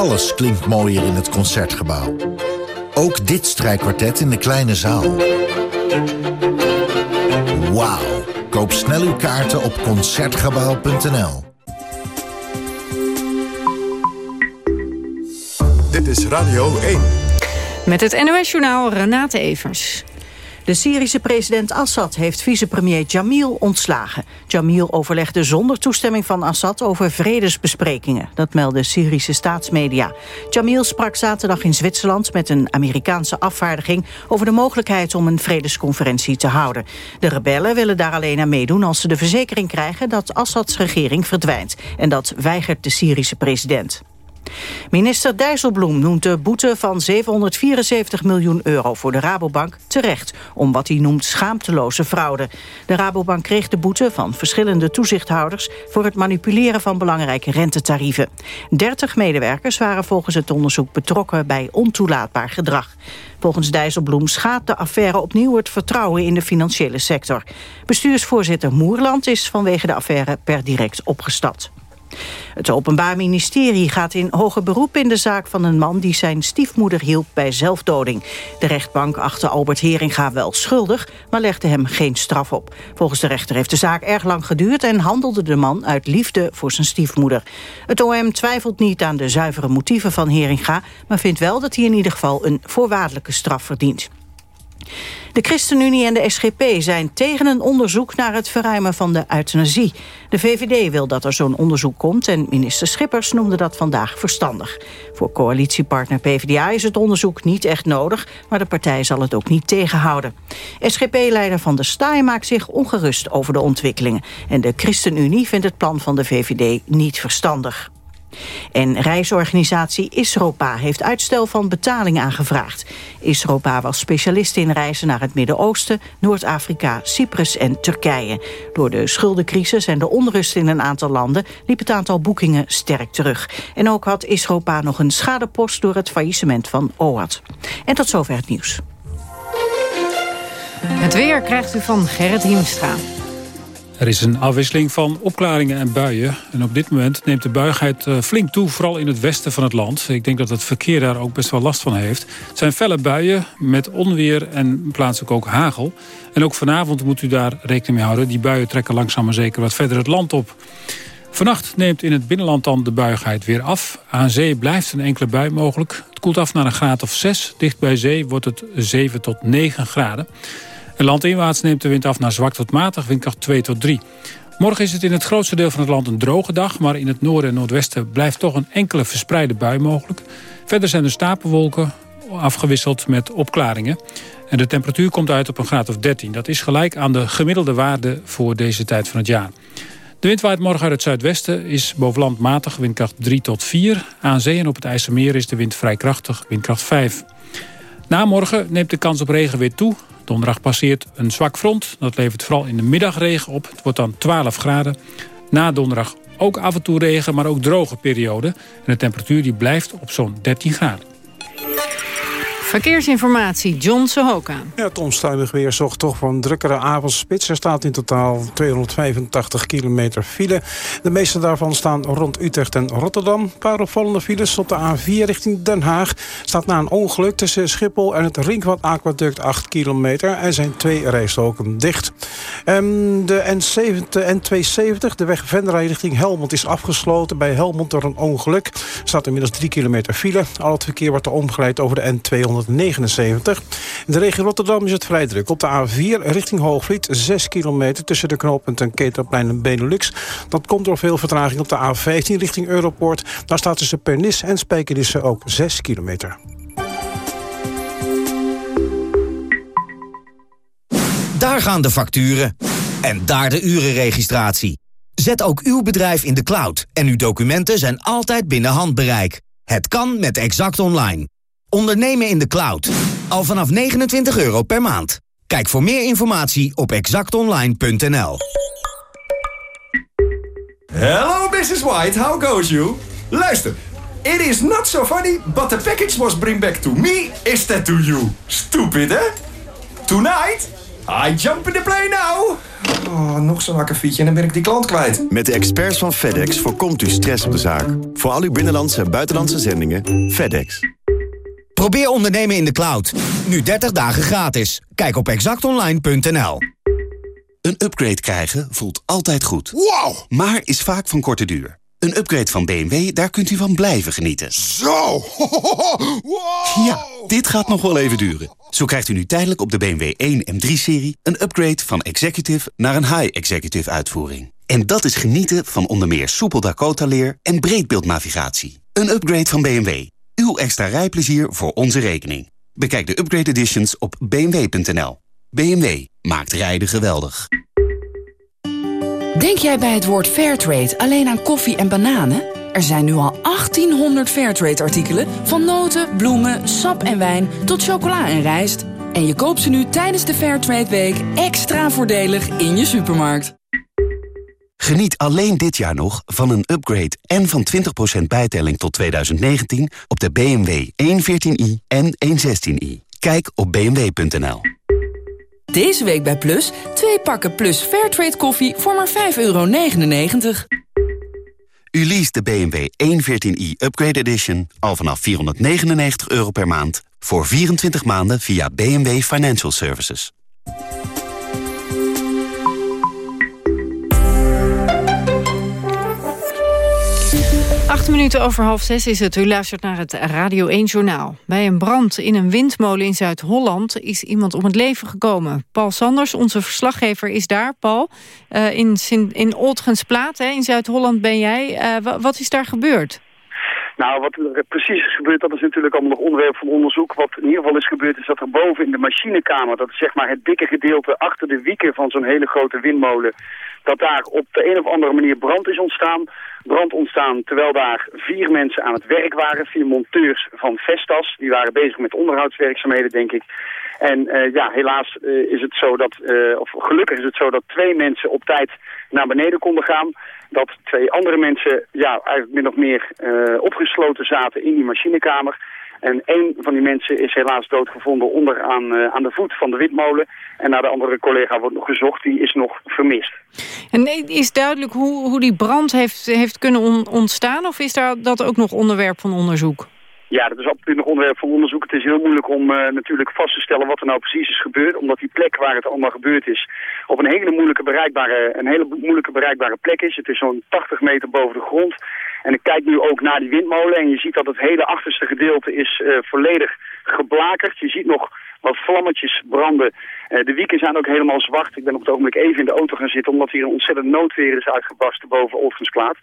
Alles klinkt mooier in het Concertgebouw. Ook dit strijkkwartet in de kleine zaal. Wauw. Koop snel uw kaarten op Concertgebouw.nl. Dit is Radio 1. Met het NOS-journaal Renate Evers. De Syrische president Assad heeft vicepremier Jamil ontslagen. Jamil overlegde zonder toestemming van Assad over vredesbesprekingen. Dat melden Syrische staatsmedia. Jamil sprak zaterdag in Zwitserland met een Amerikaanse afvaardiging... over de mogelijkheid om een vredesconferentie te houden. De rebellen willen daar alleen aan meedoen als ze de verzekering krijgen... dat Assads regering verdwijnt. En dat weigert de Syrische president. Minister Dijsselbloem noemt de boete van 774 miljoen euro voor de Rabobank terecht, om wat hij noemt schaamteloze fraude. De Rabobank kreeg de boete van verschillende toezichthouders voor het manipuleren van belangrijke rentetarieven. 30 medewerkers waren volgens het onderzoek betrokken bij ontoelaatbaar gedrag. Volgens Dijsselbloem schaadt de affaire opnieuw het vertrouwen in de financiële sector. Bestuursvoorzitter Moerland is vanwege de affaire per direct opgestapt. Het Openbaar Ministerie gaat in hoger beroep in de zaak van een man... die zijn stiefmoeder hielp bij zelfdoding. De rechtbank achtte Albert Heringa wel schuldig... maar legde hem geen straf op. Volgens de rechter heeft de zaak erg lang geduurd... en handelde de man uit liefde voor zijn stiefmoeder. Het OM twijfelt niet aan de zuivere motieven van Heringa... maar vindt wel dat hij in ieder geval een voorwaardelijke straf verdient. De ChristenUnie en de SGP zijn tegen een onderzoek naar het verruimen van de euthanasie. De VVD wil dat er zo'n onderzoek komt en minister Schippers noemde dat vandaag verstandig. Voor coalitiepartner PvdA is het onderzoek niet echt nodig, maar de partij zal het ook niet tegenhouden. SGP-leider Van der Staaij maakt zich ongerust over de ontwikkelingen. En de ChristenUnie vindt het plan van de VVD niet verstandig. En reisorganisatie Isropa heeft uitstel van betaling aangevraagd. Isropa was specialist in reizen naar het Midden-Oosten, Noord-Afrika, Cyprus en Turkije. Door de schuldencrisis en de onrust in een aantal landen liep het aantal boekingen sterk terug. En ook had Isropa nog een schadepost door het faillissement van OAT. En tot zover het nieuws. Het weer krijgt u van Gerrit Hiemstra. Er is een afwisseling van opklaringen en buien. En op dit moment neemt de buigheid eh, flink toe, vooral in het westen van het land. Ik denk dat het verkeer daar ook best wel last van heeft. Het zijn felle buien met onweer en plaatselijk ook hagel. En ook vanavond moet u daar rekening mee houden. Die buien trekken langzaam maar zeker wat verder het land op. Vannacht neemt in het binnenland dan de buigheid weer af. Aan zee blijft een enkele bui mogelijk. Het koelt af naar een graad of 6. Dicht bij zee wordt het 7 tot 9 graden. Landinwaarts neemt de wind af naar zwak tot matig, windkracht 2 tot 3. Morgen is het in het grootste deel van het land een droge dag... maar in het noorden en noordwesten blijft toch een enkele verspreide bui mogelijk. Verder zijn er stapelwolken afgewisseld met opklaringen. En de temperatuur komt uit op een graad of 13. Dat is gelijk aan de gemiddelde waarde voor deze tijd van het jaar. De wind waait morgen uit het zuidwesten, is boven land matig, windkracht 3 tot 4. Aan zee en op het IJsselmeer is de wind vrij krachtig, windkracht 5. Na morgen neemt de kans op regen weer toe. Donderdag passeert een zwak front. Dat levert vooral in de middag regen op. Het wordt dan 12 graden. Na donderdag ook af en toe regen, maar ook droge periode. En de temperatuur die blijft op zo'n 13 graden. Verkeersinformatie, John Sohoka. Ja, het omstuimig weer zorgt toch voor een drukkere avondspits. Er staat in totaal 285 kilometer file. De meeste daarvan staan rond Utrecht en Rotterdam. Een paar opvallende files op de A4 richting Den Haag. Staat na een ongeluk tussen Schiphol en het Rinkwad Aquaduct 8 kilometer. Er zijn twee rijstroken dicht. En de N70, N270, de weg Venray richting Helmond, is afgesloten. Bij Helmond door een ongeluk. Staat inmiddels 3 kilometer file. Al het verkeer wordt er omgeleid over de N200. 179. In de regio Rotterdam is het vrij druk. Op de A4 richting Hoogvliet 6 kilometer tussen de knooppunten Ketelplein en Benelux. Dat komt door veel vertraging op de A15 richting Europoort. Daar staat tussen Pernis en Spijkenisse ook 6 kilometer. Daar gaan de facturen. En daar de urenregistratie. Zet ook uw bedrijf in de cloud en uw documenten zijn altijd binnen handbereik. Het kan met Exact Online. Ondernemen in de cloud. Al vanaf 29 euro per maand. Kijk voor meer informatie op exactonline.nl. Hello, Mrs. White. How goes you? Luister. It is not so funny, but the package was bring back to me instead to you. Stupid, hè? Tonight, I jump in the plane now. Oh, nog zo'n akkefietje en dan ben ik die klant kwijt. Met de experts van FedEx voorkomt u stress op de zaak. Voor al uw binnenlandse en buitenlandse zendingen, FedEx. Probeer ondernemen in de cloud. Nu 30 dagen gratis. Kijk op exactonline.nl. Een upgrade krijgen voelt altijd goed. Wow! Maar is vaak van korte duur. Een upgrade van BMW, daar kunt u van blijven genieten. Zo! [LAUGHS] Wow! Ja, dit gaat nog wel even duren. Zo krijgt u nu tijdelijk op de BMW 1 M3-serie... een upgrade van executive naar een high-executive uitvoering. En dat is genieten van onder meer soepel Dakota-leer en breedbeeldnavigatie. Een upgrade van BMW. Extra rijplezier voor onze rekening. Bekijk de upgrade editions op bmw.nl. BMW maakt rijden geweldig. Denk jij bij het woord Fairtrade alleen aan koffie en bananen? Er zijn nu al 1800 Fairtrade-artikelen... van noten, bloemen, sap en wijn tot chocola en rijst. En je koopt ze nu tijdens de Fairtrade Week extra voordelig in je supermarkt. Geniet alleen dit jaar nog van een upgrade en van 20% bijtelling tot 2019 op de BMW 114i en 116i. Kijk op bmw.nl. Deze week bij Plus, twee pakken Plus Fairtrade koffie voor maar 5,99 euro. U leest de BMW 114i Upgrade Edition al vanaf 499 euro per maand... voor 24 maanden via BMW Financial Services. Acht minuten over half zes is het. U luistert naar het Radio 1 Journaal. Bij een brand in een windmolen in Zuid-Holland is iemand om het leven gekomen. Paul Sanders, onze verslaggever, is daar. Paul, uh, in, in Oldgensplaat, in Zuid-Holland ben jij. Uh, wat is daar gebeurd? Nou, wat er precies is gebeurd, dat is natuurlijk allemaal nog onderwerp van onderzoek. Wat in ieder geval is gebeurd, is dat er boven in de machinekamer, dat is zeg maar het dikke gedeelte achter de wieken van zo'n hele grote windmolen, dat daar op de een of andere manier brand is ontstaan. Brand ontstaan terwijl daar vier mensen aan het werk waren, vier monteurs van Vestas. Die waren bezig met onderhoudswerkzaamheden, denk ik. En uh, ja, helaas uh, is het zo dat, uh, of gelukkig is het zo dat twee mensen op tijd naar beneden konden gaan. Dat twee andere mensen ja, eigenlijk min of meer opgesloten zaten in die machinekamer. En één van die mensen is helaas doodgevonden onder aan, uh, aan de voet van de windmolen. En naar de andere collega wordt nog gezocht, die is nog vermist. En is duidelijk hoe, hoe die brand heeft, heeft kunnen on ontstaan? Of is daar, dat ook nog onderwerp van onderzoek? Ja, dat is absoluut nog onderwerp van onderzoek. Het is heel moeilijk om uh, natuurlijk vast te stellen wat er nou precies is gebeurd. Omdat die plek waar het allemaal gebeurd is op een hele moeilijke bereikbare, een hele moeilijke bereikbare plek is. Het is zo'n 80 meter boven de grond. En ik kijk nu ook naar die windmolen en je ziet dat het hele achterste gedeelte is uh, volledig geblakerd. Je ziet nog wat vlammetjes branden. Uh, de wieken zijn ook helemaal zwart. Ik ben op het ogenblik even in de auto gaan zitten omdat hier een ontzettend noodweer is uitgebarsten boven Olfensplaat.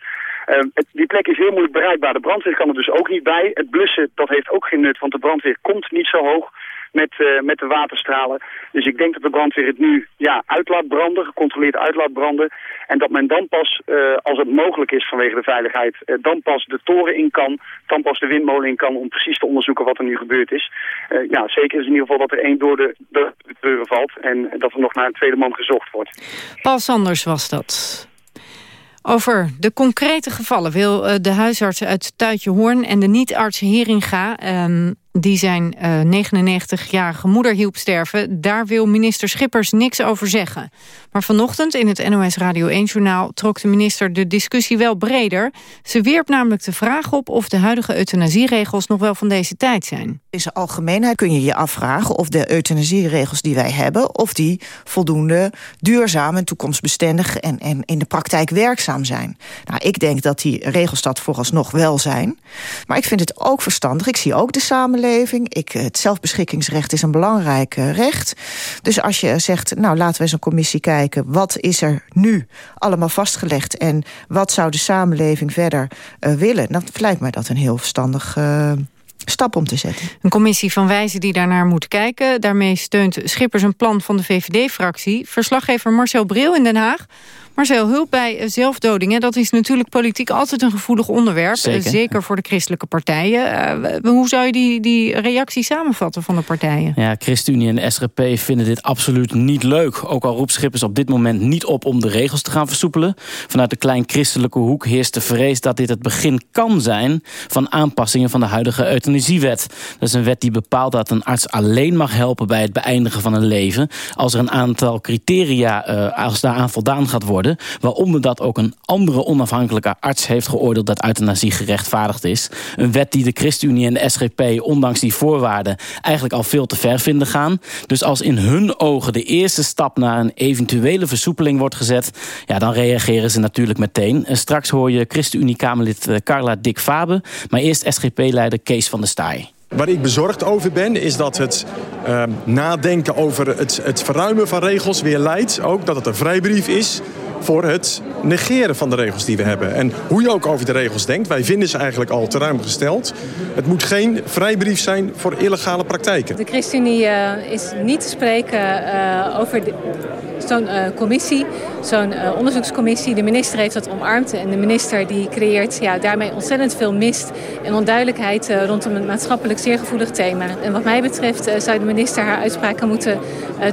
Ehm, het, die plek is heel moeilijk bereikbaar. De brandweer kan er dus ook niet bij. Het blussen, dat heeft ook geen nut, want de brandweer komt niet zo hoog met, uh, met de waterstralen. Dus ik denk dat de brandweer het nu ja, uit laat branden, gecontroleerd uit laat branden. En dat men dan pas, uh, als het mogelijk is vanwege de veiligheid, uh, dan pas de toren in kan, dan pas de windmolen in kan om precies te onderzoeken wat er nu gebeurd is. ja, zeker is in ieder geval dat er één door de, de valt en dat er nog naar een tweede man gezocht wordt. Paul Sanders was dat. Over de concrete gevallen wil de huisarts uit Tuitje Hoorn en de niet-arts Heringa... Um, die zijn uh, 99-jarige moeder hielp sterven. Daar wil minister Schippers niks over zeggen. Maar vanochtend in het NOS Radio 1-journaal trok de minister de discussie wel breder. Ze wierp namelijk de vraag op of de huidige euthanasieregels nog wel van deze tijd zijn. In zijn algemeenheid kun je je afvragen of de euthanasieregels die wij hebben... of die voldoende duurzaam en toekomstbestendig en, en in de praktijk werkzaam zijn. Nou, ik denk dat die regels dat vooralsnog wel zijn. Maar ik vind het ook verstandig, ik zie ook de samenleving... Ik, het zelfbeschikkingsrecht is een belangrijk recht. Dus als je zegt, nou laten we eens een commissie kijken wat is er nu allemaal vastgelegd... en wat zou de samenleving verder uh, willen... dan lijkt mij dat een heel verstandig... Uh, stap om te zetten. Een commissie van wijzen die daarnaar moet kijken. Daarmee steunt Schippers een plan van de VVD-fractie. Verslaggever Marcel Bril in Den Haag Marcel, hulp bij eh, zelfdodingen, dat is natuurlijk politiek altijd een gevoelig onderwerp. Zeker, zeker voor de christelijke partijen. Uh, hoe zou je die, die reactie samenvatten van de partijen? Ja, ChristenUnie en de SGP vinden dit absoluut niet leuk. Ook al roept Schippers op dit moment niet op om de regels te gaan versoepelen. Vanuit de klein-christelijke hoek heerst de vrees dat dit het begin kan zijn... van aanpassingen van de huidige euthanasiewet. Dat is een wet die bepaalt dat een arts alleen mag helpen... bij het beëindigen van een leven... als er een aantal criteria, uh, als daaraan voldaan gaat worden Waaronder dat ook een andere onafhankelijke arts heeft geoordeeld dat euthanasie gerechtvaardigd is. Een wet die de ChristenUnie en de SGP, ondanks die voorwaarden, eigenlijk al veel te ver vinden gaan. Dus als in hun ogen de eerste stap naar een eventuele versoepeling wordt gezet, ja, dan reageren ze natuurlijk meteen. Straks hoor je ChristenUnie-Kamerlid eh, Carla Dick Fabe, maar eerst SGP-leider Kees van der Staaij. Waar ik bezorgd over ben, is dat het uh, nadenken over het, het verruimen van regels weer leidt. Ook dat het een vrijbrief is voor het negeren van de regels die we hebben. En hoe je ook over de regels denkt, wij vinden ze eigenlijk al te ruim gesteld. Het moet geen vrijbrief zijn voor illegale praktijken. De ChristenUnie uh, is niet te spreken uh, over zo'n uh, commissie, zo'n onderzoekscommissie. De minister heeft dat omarmd en de minister die creëert ja, daarmee ontzettend veel mist en onduidelijkheid rondom een maatschappelijk zeer gevoelig thema. En wat mij betreft zou de minister haar uitspraken moeten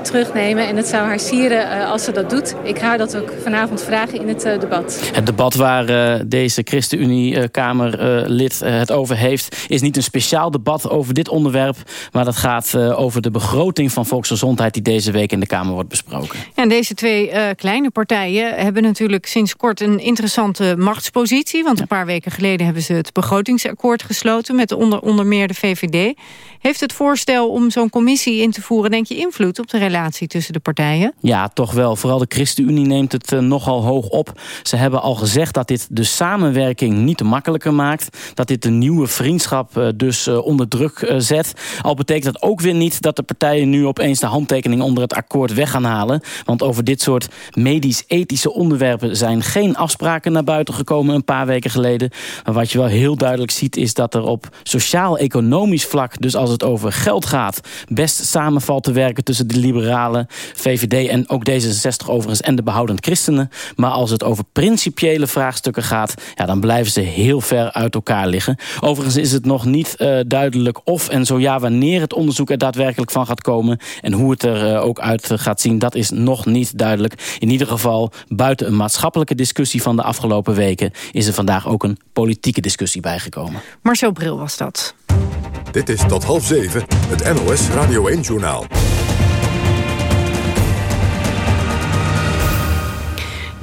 terugnemen en het zou haar sieren als ze dat doet. Ik ga dat ook vanavond vragen in het uh, debat. Het debat waar uh, deze ChristenUnie-Kamerlid uh, het over heeft... is niet een speciaal debat over dit onderwerp... maar dat gaat over de begroting van volksgezondheid... die deze week in de Kamer wordt besproken. Ja, en deze twee kleine partijen hebben natuurlijk sinds kort... een interessante machtspositie. Want een paar weken geleden hebben ze het begrotingsakkoord gesloten... met onder, onder meer de VVD. VVD. Heeft het voorstel om zo'n commissie in te voeren... denk je invloed op de relatie tussen de partijen? Ja, toch wel. Vooral de ChristenUnie neemt het nogal hoog op. Ze hebben al gezegd dat dit de samenwerking niet makkelijker maakt. Dat dit de nieuwe vriendschap eh, dus eh, onder druk eh, zet. Al betekent dat ook weer niet dat de partijen nu opeens de handtekening onder het akkoord weg gaan halen. Want over dit soort medisch-ethische onderwerpen zijn geen afspraken naar buiten gekomen een paar weken geleden. Maar wat je wel heel duidelijk ziet is dat er op sociaal-economisch vlak, dus als het over geld gaat, best samenvalt te werken tussen de liberalen, VVD en ook D66 overigens en de behoudend christenen. Maar als het over principiële vraagstukken gaat... Ja, dan blijven ze heel ver uit elkaar liggen. Overigens is het nog niet uh, duidelijk of en zo ja... wanneer het onderzoek er daadwerkelijk van gaat komen... en hoe het er uh, ook uit gaat zien, dat is nog niet duidelijk. In ieder geval, buiten een maatschappelijke discussie van de afgelopen weken... is er vandaag ook een politieke discussie bijgekomen. Marcel Bril was dat. Dit is tot half zeven, het NOS Radio 1-journaal.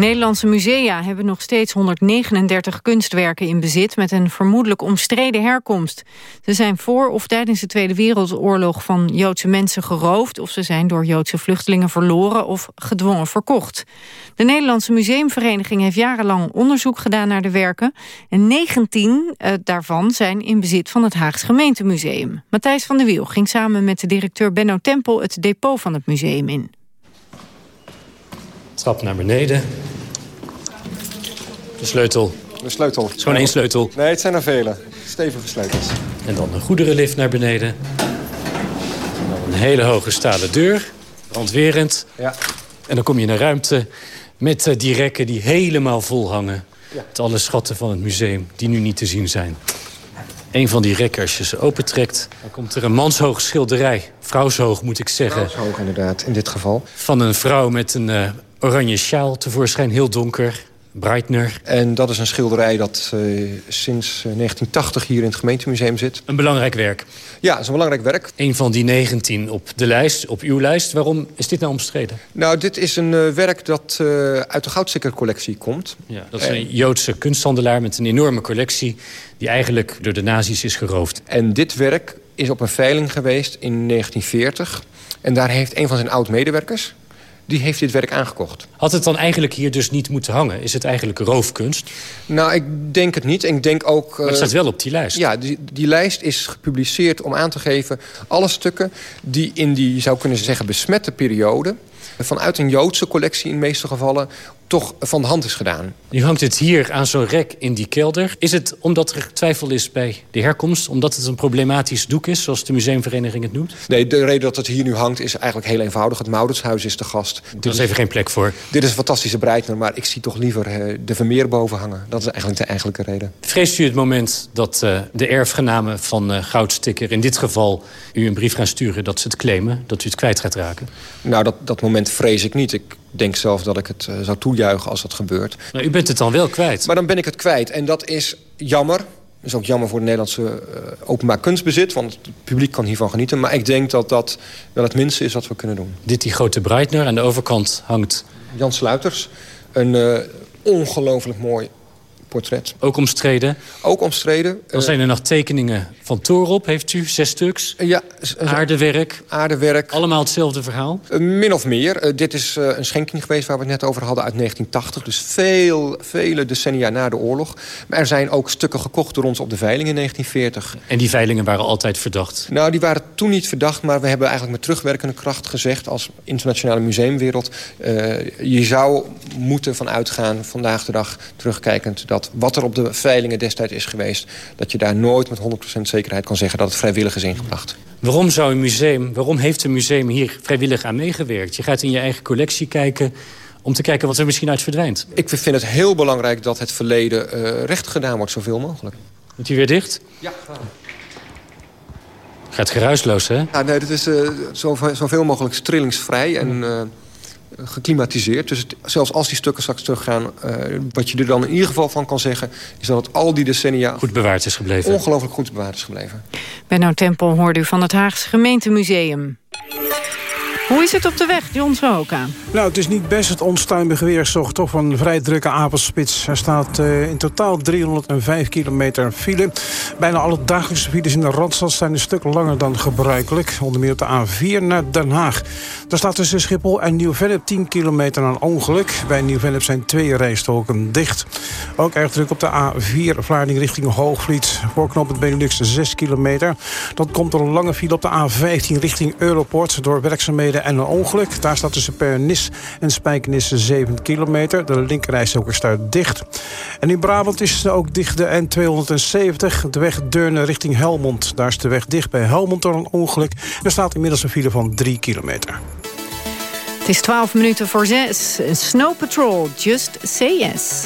Nederlandse musea hebben nog steeds 139 kunstwerken in bezit... met een vermoedelijk omstreden herkomst. Ze zijn voor of tijdens de Tweede Wereldoorlog van Joodse mensen geroofd... of ze zijn door Joodse vluchtelingen verloren of gedwongen verkocht. De Nederlandse Museumvereniging heeft jarenlang onderzoek gedaan naar de werken... en 19 uh, daarvan zijn in bezit van het Haags Gemeentemuseum. Matthijs van der Wiel ging samen met de directeur Benno Tempel... het depot van het museum in. Trap naar beneden. De sleutel De sleutel. Het is gewoon één sleutel. Nee, het zijn er vele. Stevige sleutels. En dan een goederenlift naar beneden. En dan een hele hoge stalen deur. Brandwerend. Ja. En dan kom je in een ruimte met eh, die rekken die helemaal vol hangen. Ja. Met alle schatten van het museum die nu niet te zien zijn. Een van die rekken, als je ze opentrekt... dan komt er een manshoog schilderij. Vrouwshoog, moet ik zeggen. Vrouwshoog, inderdaad, in dit geval. Van een vrouw met een uh, oranje sjaal tevoorschijn, heel donker. Breitner. En dat is een schilderij dat uh, sinds 1980 hier in het gemeentemuseum zit. Een belangrijk werk. Ja, dat is een belangrijk werk. Een van die 19 op de lijst, op uw lijst. Waarom is dit nou omstreden? Nou, dit is een uh, werk dat uh, uit de Goudstikkercollectie komt. Ja, dat is een Joodse kunsthandelaar met een enorme collectie... die eigenlijk door de nazi's is geroofd. En dit werk is op een veiling geweest in 1940. En daar heeft een van zijn oud-medewerkers die heeft dit werk aangekocht. Had het dan eigenlijk hier dus niet moeten hangen? Is het eigenlijk roofkunst? Nou, ik denk het niet. Ik denk ook... Maar het staat wel op die lijst. Ja, die, die lijst is gepubliceerd om aan te geven... alle stukken die in die, je zou kunnen zeggen, besmette periode... vanuit een Joodse collectie in de meeste gevallen toch van de hand is gedaan. Nu hangt het hier aan zo'n rek in die kelder. Is het omdat er twijfel is bij de herkomst? Omdat het een problematisch doek is, zoals de museumvereniging het noemt? Nee, de reden dat het hier nu hangt is eigenlijk heel eenvoudig. Het Mauritshuis is de gast. Er is even geen plek voor. Dit is een fantastische Breitner, maar ik zie toch liever uh, de Vermeer boven hangen. Dat is eigenlijk de eigenlijke reden. Vreest u het moment dat uh, de erfgenamen van uh, Goudsticker... in dit geval u een brief gaan sturen dat ze het claimen... dat u het kwijt gaat raken? Nou, dat, dat moment vrees ik niet. Ik denk zelf dat ik het uh, zou toejuichen als dat gebeurt. Maar u bent het dan wel kwijt? Maar dan ben ik het kwijt. En dat is jammer. Dat is ook jammer voor het Nederlandse uh, openbaar kunstbezit. Want het publiek kan hiervan genieten. Maar ik denk dat dat wel het minste is wat we kunnen doen. Dit die grote Breitner. Aan de overkant hangt... Jan Sluiters. Een uh, ongelooflijk mooi portret. Ook omstreden? Ook omstreden. Dan zijn er nog tekeningen van Torop, heeft u, zes stuks. Ja. Aardewerk. Aardewerk. Allemaal hetzelfde verhaal? Uh, min of meer. Dit is een schenking geweest waar we het net over hadden uit 1980. Dus veel, vele decennia na de oorlog. Maar er zijn ook stukken gekocht door ons op de veiling in 1940. En die veilingen waren altijd verdacht? Nou, die waren toen niet verdacht. Maar we hebben eigenlijk met terugwerkende kracht gezegd... als internationale museumwereld... je zou moeten van uitgaan, vandaag de dag terugkijkend... dat wat er op de veilingen destijds is geweest... dat je daar nooit met 100% zekerheid kan zeggen dat het vrijwillig is ingebracht. Waarom zou een museum, waarom heeft een museum hier vrijwillig aan meegewerkt? Je gaat in je eigen collectie kijken om te kijken wat er misschien uit verdwijnt. Ik vind het heel belangrijk dat het verleden uh, recht gedaan wordt, zoveel mogelijk. Moet hij weer dicht? Ja, graag. Gaat geruisloos, hè? Ja, nee, het is uh, zoveel, zoveel mogelijk trillingsvrij en... Uh, geklimatiseerd. Dus het, zelfs als die stukken straks teruggaan... Uh, wat je er dan in ieder geval van kan zeggen... is dat het al die decennia... Goed bewaard is gebleven. Ongelooflijk goed bewaard is gebleven. Benno Tempel hoorde u van het Haagse gemeentemuseum. Hoe is het op de weg, John Sohoka? Nou, het is niet best het onstuimige weerzocht toch van een vrij drukke avondspits. Er staat uh, in totaal 305 kilometer file. Bijna alle dagelijkse files in de Randstad zijn een stuk langer dan gebruikelijk. Onder meer op de A4 naar Den Haag. Daar staat tussen Schiphol en Nieuw-Vennep 10 kilometer aan ongeluk. Bij Nieuw-Vennep zijn twee rijstroken dicht. Ook erg druk op de A4 Vlaarding richting Hoogvliet. Voorknop het Benelux 6 kilometer. Dat komt door een lange file op de A15 richting Europort... door werkzaamheden en een ongeluk. Daar staat tussen Pernis en Spijkenisse 7 kilometer. De linkerrijstrook is daar dicht. En in Brabant is ook dicht de N270. De weg Deurne richting Helmond. Daar is de weg dicht bij Helmond door een ongeluk. Er staat inmiddels een file van 3 kilometer. Het is 12 minuten voor 6. Snow Patrol, just say yes.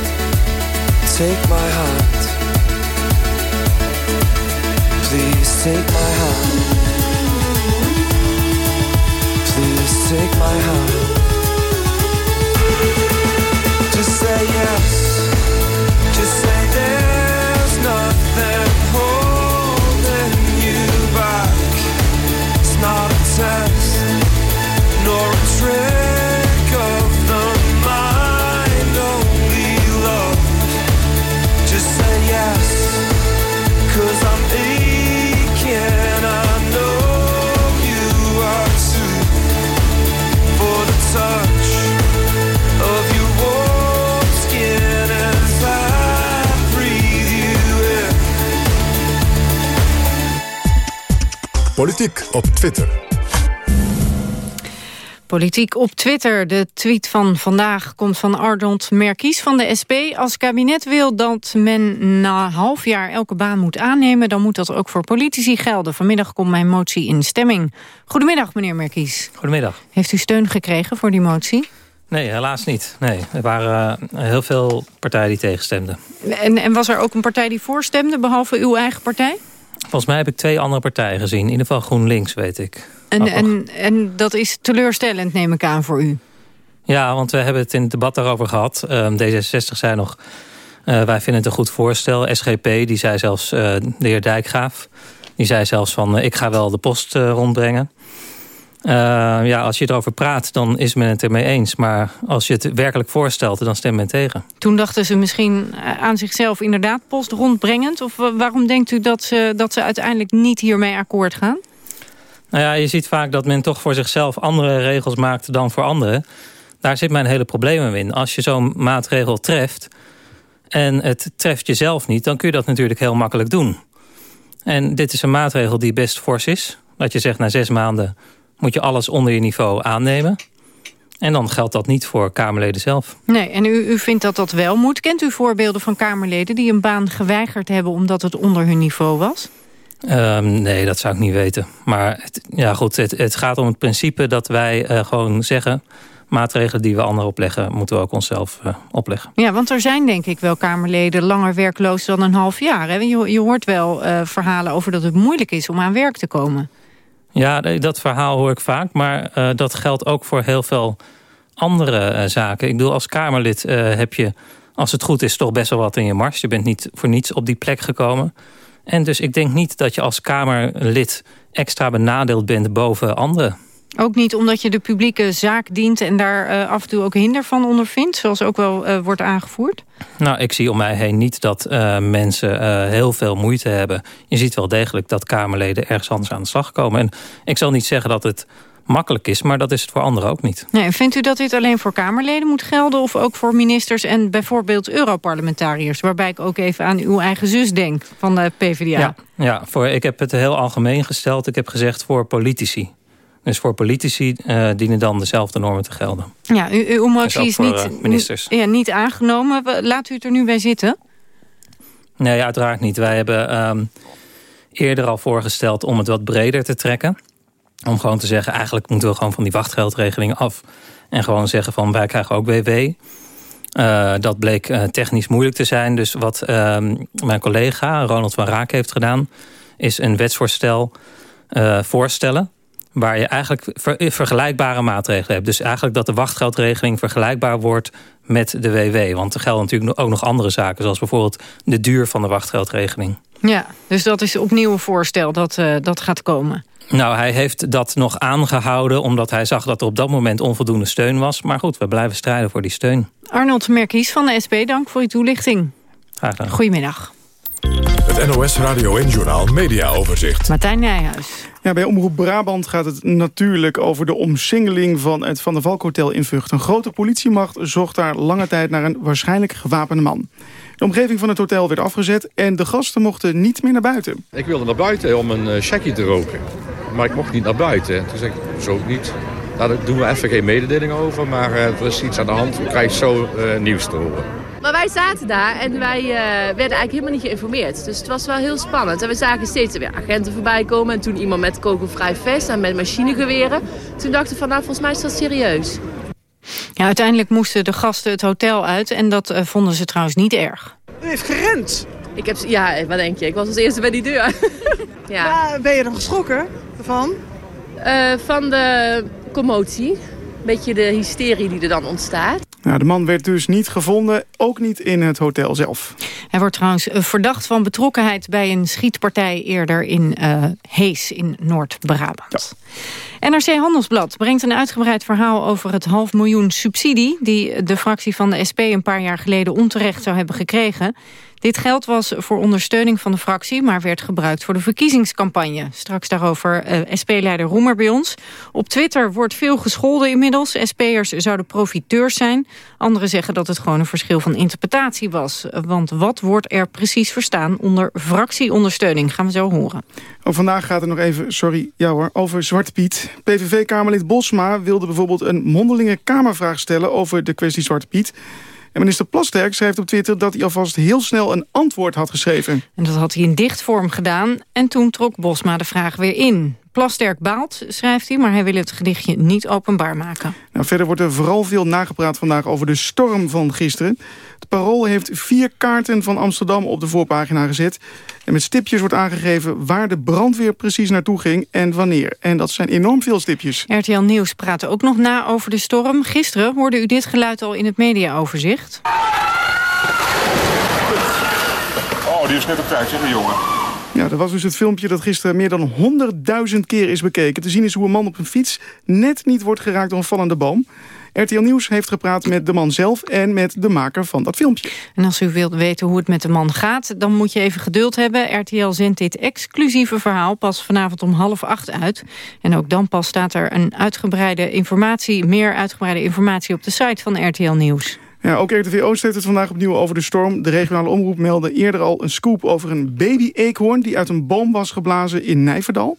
take my heart. Please take my heart. Please take my heart. Just say yes. Politiek op Twitter. Politiek op Twitter. De tweet van vandaag komt van Ardent Merkies van de SP. Als kabinet wil dat men na half jaar elke baan moet aannemen... dan moet dat ook voor politici gelden. Vanmiddag komt mijn motie in stemming. Goedemiddag, meneer Merkies. Goedemiddag. Heeft u steun gekregen voor die motie? Nee, helaas niet. Nee, er waren uh, heel veel partijen die tegenstemden. En, en was er ook een partij die voorstemde, behalve uw eigen partij? Volgens mij heb ik twee andere partijen gezien. In ieder geval GroenLinks, weet ik. En, en, en dat is teleurstellend, neem ik aan, voor u? Ja, want we hebben het in het debat daarover gehad. Um, D66 zei nog, uh, wij vinden het een goed voorstel. SGP, die zei zelfs, uh, de heer Dijkgraaf... die zei zelfs van, uh, ik ga wel de post rondbrengen. Ja, als je erover praat, dan is men het ermee eens. Maar als je het werkelijk voorstelt, dan stemt men tegen. Toen dachten ze misschien aan zichzelf inderdaad post rondbrengend? Of waarom denkt u dat ze, dat ze uiteindelijk niet hiermee akkoord gaan? Nou ja, je ziet vaak dat men toch voor zichzelf andere regels maakt dan voor anderen. Daar zit mijn hele probleem in. Als je zo'n maatregel treft en het treft jezelf niet... dan kun je dat natuurlijk heel makkelijk doen. En dit is een maatregel die best fors is. Dat je zegt na zes maanden moet je alles onder je niveau aannemen. En dan geldt dat niet voor Kamerleden zelf. Nee, en u, u vindt dat dat wel moet. Kent u voorbeelden van Kamerleden die een baan geweigerd hebben... omdat het onder hun niveau was? Um, nee, dat zou ik niet weten. Maar het, ja, goed, het, het gaat om het principe dat wij uh, gewoon zeggen... maatregelen die we anderen opleggen, moeten we ook onszelf uh, opleggen. Ja, want er zijn denk ik wel Kamerleden langer werkloos dan een half jaar. Hè? Je, je hoort wel uh, verhalen over dat het moeilijk is om aan werk te komen. Ja, dat verhaal hoor ik vaak. Maar dat geldt ook voor heel veel andere zaken. Ik bedoel, als Kamerlid heb je, als het goed is, toch best wel wat in je mars. Je bent niet voor niets op die plek gekomen... En dus ik denk niet dat je als Kamerlid extra benadeeld bent boven anderen. Ook niet omdat je de publieke zaak dient en daar uh, af en toe ook hinder van ondervindt, zoals ook wel uh, wordt aangevoerd? Nou, ik zie om mij heen niet dat uh, mensen heel veel moeite hebben. Je ziet wel degelijk dat Kamerleden ergens anders aan de slag komen. En ik zal niet zeggen dat het makkelijk is, maar dat is het voor anderen ook niet. Nee, vindt u dat dit alleen voor Kamerleden moet gelden... of ook voor ministers en bijvoorbeeld Europarlementariërs? Waarbij ik ook even aan uw eigen zus denk van de PvdA. Ja, ja voor, ik heb het heel algemeen gesteld. Ik heb gezegd voor politici. Dus voor politici uh, dienen dan dezelfde normen te gelden. Ja, u, uw motie is voor, niet, uh, ministers. Ja, niet aangenomen. Laat u het er nu bij zitten? Nee, uiteraard niet. Wij hebben um, eerder al voorgesteld om het wat breder te trekken. Om gewoon te zeggen, eigenlijk moeten we gewoon van die wachtgeldregeling af. En gewoon zeggen van, wij krijgen ook WW. Uh, dat bleek technisch moeilijk te zijn. Dus wat uh, mijn collega Ronald van Raak heeft gedaan... is een wetsvoorstel voorstellen... waar je eigenlijk ver vergelijkbare maatregelen hebt. Dus eigenlijk dat de wachtgeldregeling vergelijkbaar wordt met de WW. Want er gelden natuurlijk ook nog andere zaken... zoals bijvoorbeeld de duur van de wachtgeldregeling. Ja, dus dat is opnieuw een voorstel dat, dat gaat komen. Nou, hij heeft dat nog aangehouden... omdat hij zag dat er op dat moment onvoldoende steun was. Maar goed, we blijven strijden voor die steun. Arnold Merkies van de SP, dank voor uw toelichting. Graag gedaan. Goedemiddag. Het NOS Radio en Journaal Media Overzicht. Martijn Nijhuis. Ja, bij Omroep Brabant gaat het natuurlijk over de omsingeling van het Van der Valk Hotel in Vught. Een grote politiemacht zocht daar lange tijd naar een waarschijnlijk gewapende man. De omgeving van het hotel werd afgezet en de gasten mochten niet meer naar buiten. Ik wilde naar buiten om een uh, checkie te roken. Maar ik mocht niet naar buiten. Toen zei ik, zo niet. Nou, daar doen we even geen mededeling over. Maar uh, er is iets aan de hand. We krijgen zo uh, nieuws te horen. Maar wij zaten daar en wij uh, werden eigenlijk helemaal niet geïnformeerd. Dus het was wel heel spannend. En we zagen steeds weer agenten voorbij komen. En toen iemand met kogelvrij vest en met machinegeweren. Toen dachten we van, nou, volgens mij is dat serieus. Ja, uiteindelijk moesten de gasten het hotel uit. En dat uh, vonden ze trouwens niet erg. U heeft gerend. Ik heb, ja, wat denk je? Ik was als eerste bij die deur. [LAUGHS] ja. ja. Ben je dan geschrokken van? Uh, van de commotie. Beetje de hysterie die er dan ontstaat. Nou, de man werd dus niet gevonden, ook niet in het hotel zelf. Hij wordt trouwens verdacht van betrokkenheid bij een schietpartij eerder in uh, Hees in Noord-Brabant. Ja. NRC Handelsblad brengt een uitgebreid verhaal over het half miljoen subsidie... die de fractie van de SP een paar jaar geleden onterecht zou hebben gekregen. Dit geld was voor ondersteuning van de fractie... maar werd gebruikt voor de verkiezingscampagne. Straks daarover uh, SP-leider Roemer bij ons. Op Twitter wordt veel gescholden inmiddels. SP'ers zouden profiteurs zijn. Anderen zeggen dat het gewoon een verschil van interpretatie was. Want wat wordt er precies verstaan onder fractieondersteuning? Gaan we zo horen. Oh, vandaag gaat het nog even, sorry, ja hoor, over Zwarte Piet. PVV-kamerlid Bosma wilde bijvoorbeeld een mondelinge kamervraag stellen... over de kwestie Zwarte Piet... En minister Plasterk schrijft op Twitter dat hij alvast heel snel een antwoord had geschreven. En dat had hij in dichtvorm gedaan en toen trok Bosma de vraag weer in. Plasterk baalt, schrijft hij, maar hij wil het gedichtje niet openbaar maken. Nou, verder wordt er vooral veel nagepraat vandaag over de storm van gisteren. Het Parool heeft vier kaarten van Amsterdam op de voorpagina gezet. En met stipjes wordt aangegeven waar de brandweer precies naartoe ging en wanneer. En dat zijn enorm veel stipjes. RTL Nieuws praatte ook nog na over de storm. Gisteren hoorde u dit geluid al in het mediaoverzicht. Oh, die is net op tijd, zeg jongen. Ja, dat was dus het filmpje dat gisteren meer dan 100.000 keer is bekeken. Te zien is hoe een man op een fiets net niet wordt geraakt door een vallende boom. RTL Nieuws heeft gepraat met de man zelf en met de maker van dat filmpje. En als u wilt weten hoe het met de man gaat, dan moet je even geduld hebben. RTL zendt dit exclusieve verhaal pas vanavond om half acht uit. En ook dan pas staat er een uitgebreide informatie, meer uitgebreide informatie op de site van RTL Nieuws. Ja, ook RTV Oost heeft het vandaag opnieuw over de storm. De regionale omroep meldde eerder al een scoop over een baby-eekhoorn... die uit een boom was geblazen in Nijverdal.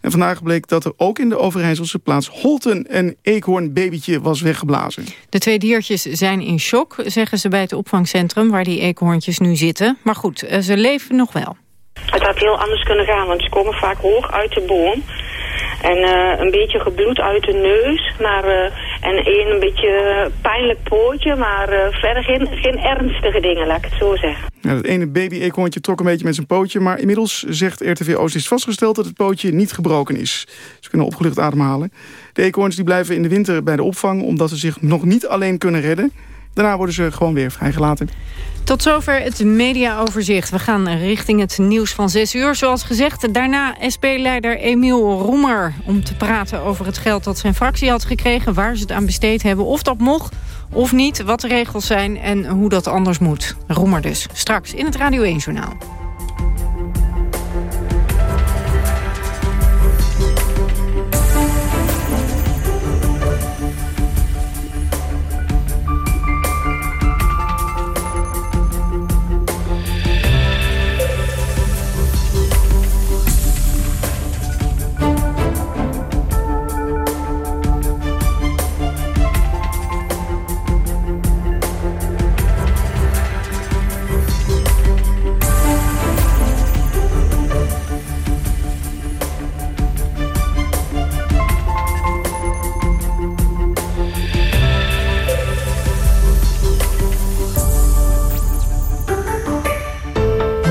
En vandaag bleek dat er ook in de Overijsselse plaats Holten... een eekhoornbabytje was weggeblazen. De twee diertjes zijn in shock, zeggen ze bij het opvangcentrum... waar die eekhoorntjes nu zitten. Maar goed, eh, ze leven nog wel. Het had heel anders kunnen gaan, want ze komen vaak hoog uit de boom... En uh, een beetje gebloed uit de neus. Maar, uh, en één een beetje pijnlijk pootje. Maar uh, verder geen, geen ernstige dingen, laat ik het zo zeggen. Het ene baby-eekhoorntje trok een beetje met zijn pootje. Maar inmiddels zegt RTV Oost is vastgesteld dat het pootje niet gebroken is. Ze kunnen opgelucht ademhalen. De eekhoorns die blijven in de winter bij de opvang... omdat ze zich nog niet alleen kunnen redden. Daarna worden ze gewoon weer vrijgelaten. Tot zover het mediaoverzicht. We gaan richting het nieuws van 6 uur. Zoals gezegd, daarna SP-leider Emiel Roemer... om te praten over het geld dat zijn fractie had gekregen... waar ze het aan besteed hebben, of dat mocht of niet... wat de regels zijn en hoe dat anders moet. Roemer dus, straks in het Radio 1-journaal.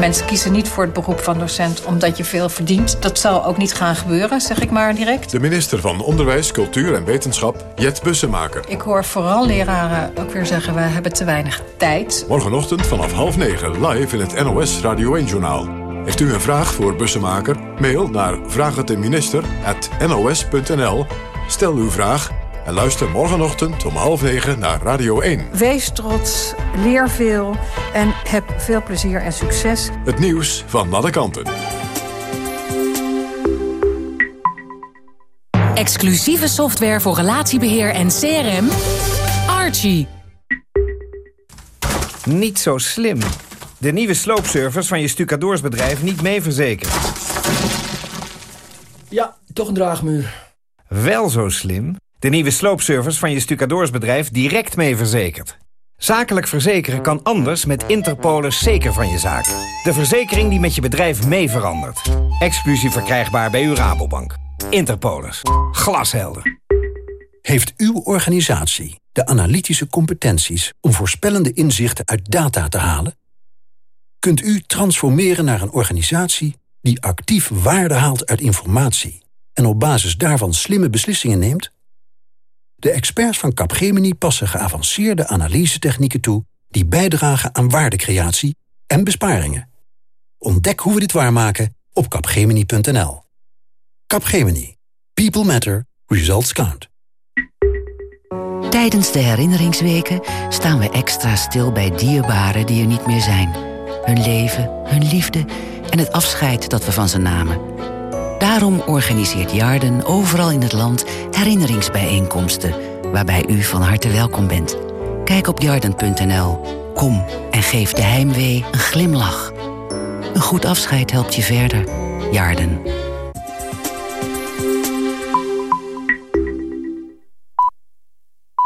Mensen kiezen niet voor het beroep van docent omdat je veel verdient. Dat zal ook niet gaan gebeuren, zeg ik maar direct. De minister van Onderwijs, Cultuur en Wetenschap, Jet Bussemaker. Ik hoor vooral leraren ook weer zeggen, we hebben te weinig tijd. Morgenochtend vanaf half negen live in het NOS Radio 1-journaal. Heeft u een vraag voor Bussemaker? Mail naar vraagteminister.nos.nl. Stel uw vraag en luister morgenochtend om half negen naar Radio 1. Wees trots, leer veel en heb veel plezier en succes. Het nieuws van alle kanten. Exclusieve software voor relatiebeheer en CRM. Archie. Niet zo slim. De nieuwe sloopservice van je stucadoorsbedrijf niet mee verzekerd. Ja, toch een draagmuur. Wel zo slim. De nieuwe sloopservice van je stucadoorsbedrijf direct mee verzekerd. Zakelijk verzekeren kan anders met Interpolis zeker van je zaak. De verzekering die met je bedrijf mee verandert. Exclusief verkrijgbaar bij uw Rabobank. Interpolis. Glashelder. Heeft uw organisatie de analytische competenties... om voorspellende inzichten uit data te halen? Kunt u transformeren naar een organisatie... die actief waarde haalt uit informatie... en op basis daarvan slimme beslissingen neemt? De experts van Capgemini passen geavanceerde analysetechnieken toe... die bijdragen aan waardecreatie en besparingen. Ontdek hoe we dit waarmaken op capgemini.nl. Capgemini. People matter. Results count. Tijdens de herinneringsweken staan we extra stil bij dierbaren die er niet meer zijn. Hun leven, hun liefde en het afscheid dat we van ze namen. Daarom organiseert Jarden overal in het land herinneringsbijeenkomsten... waarbij u van harte welkom bent. Kijk op jarden.nl. Kom en geef de heimwee een glimlach. Een goed afscheid helpt je verder. Jarden.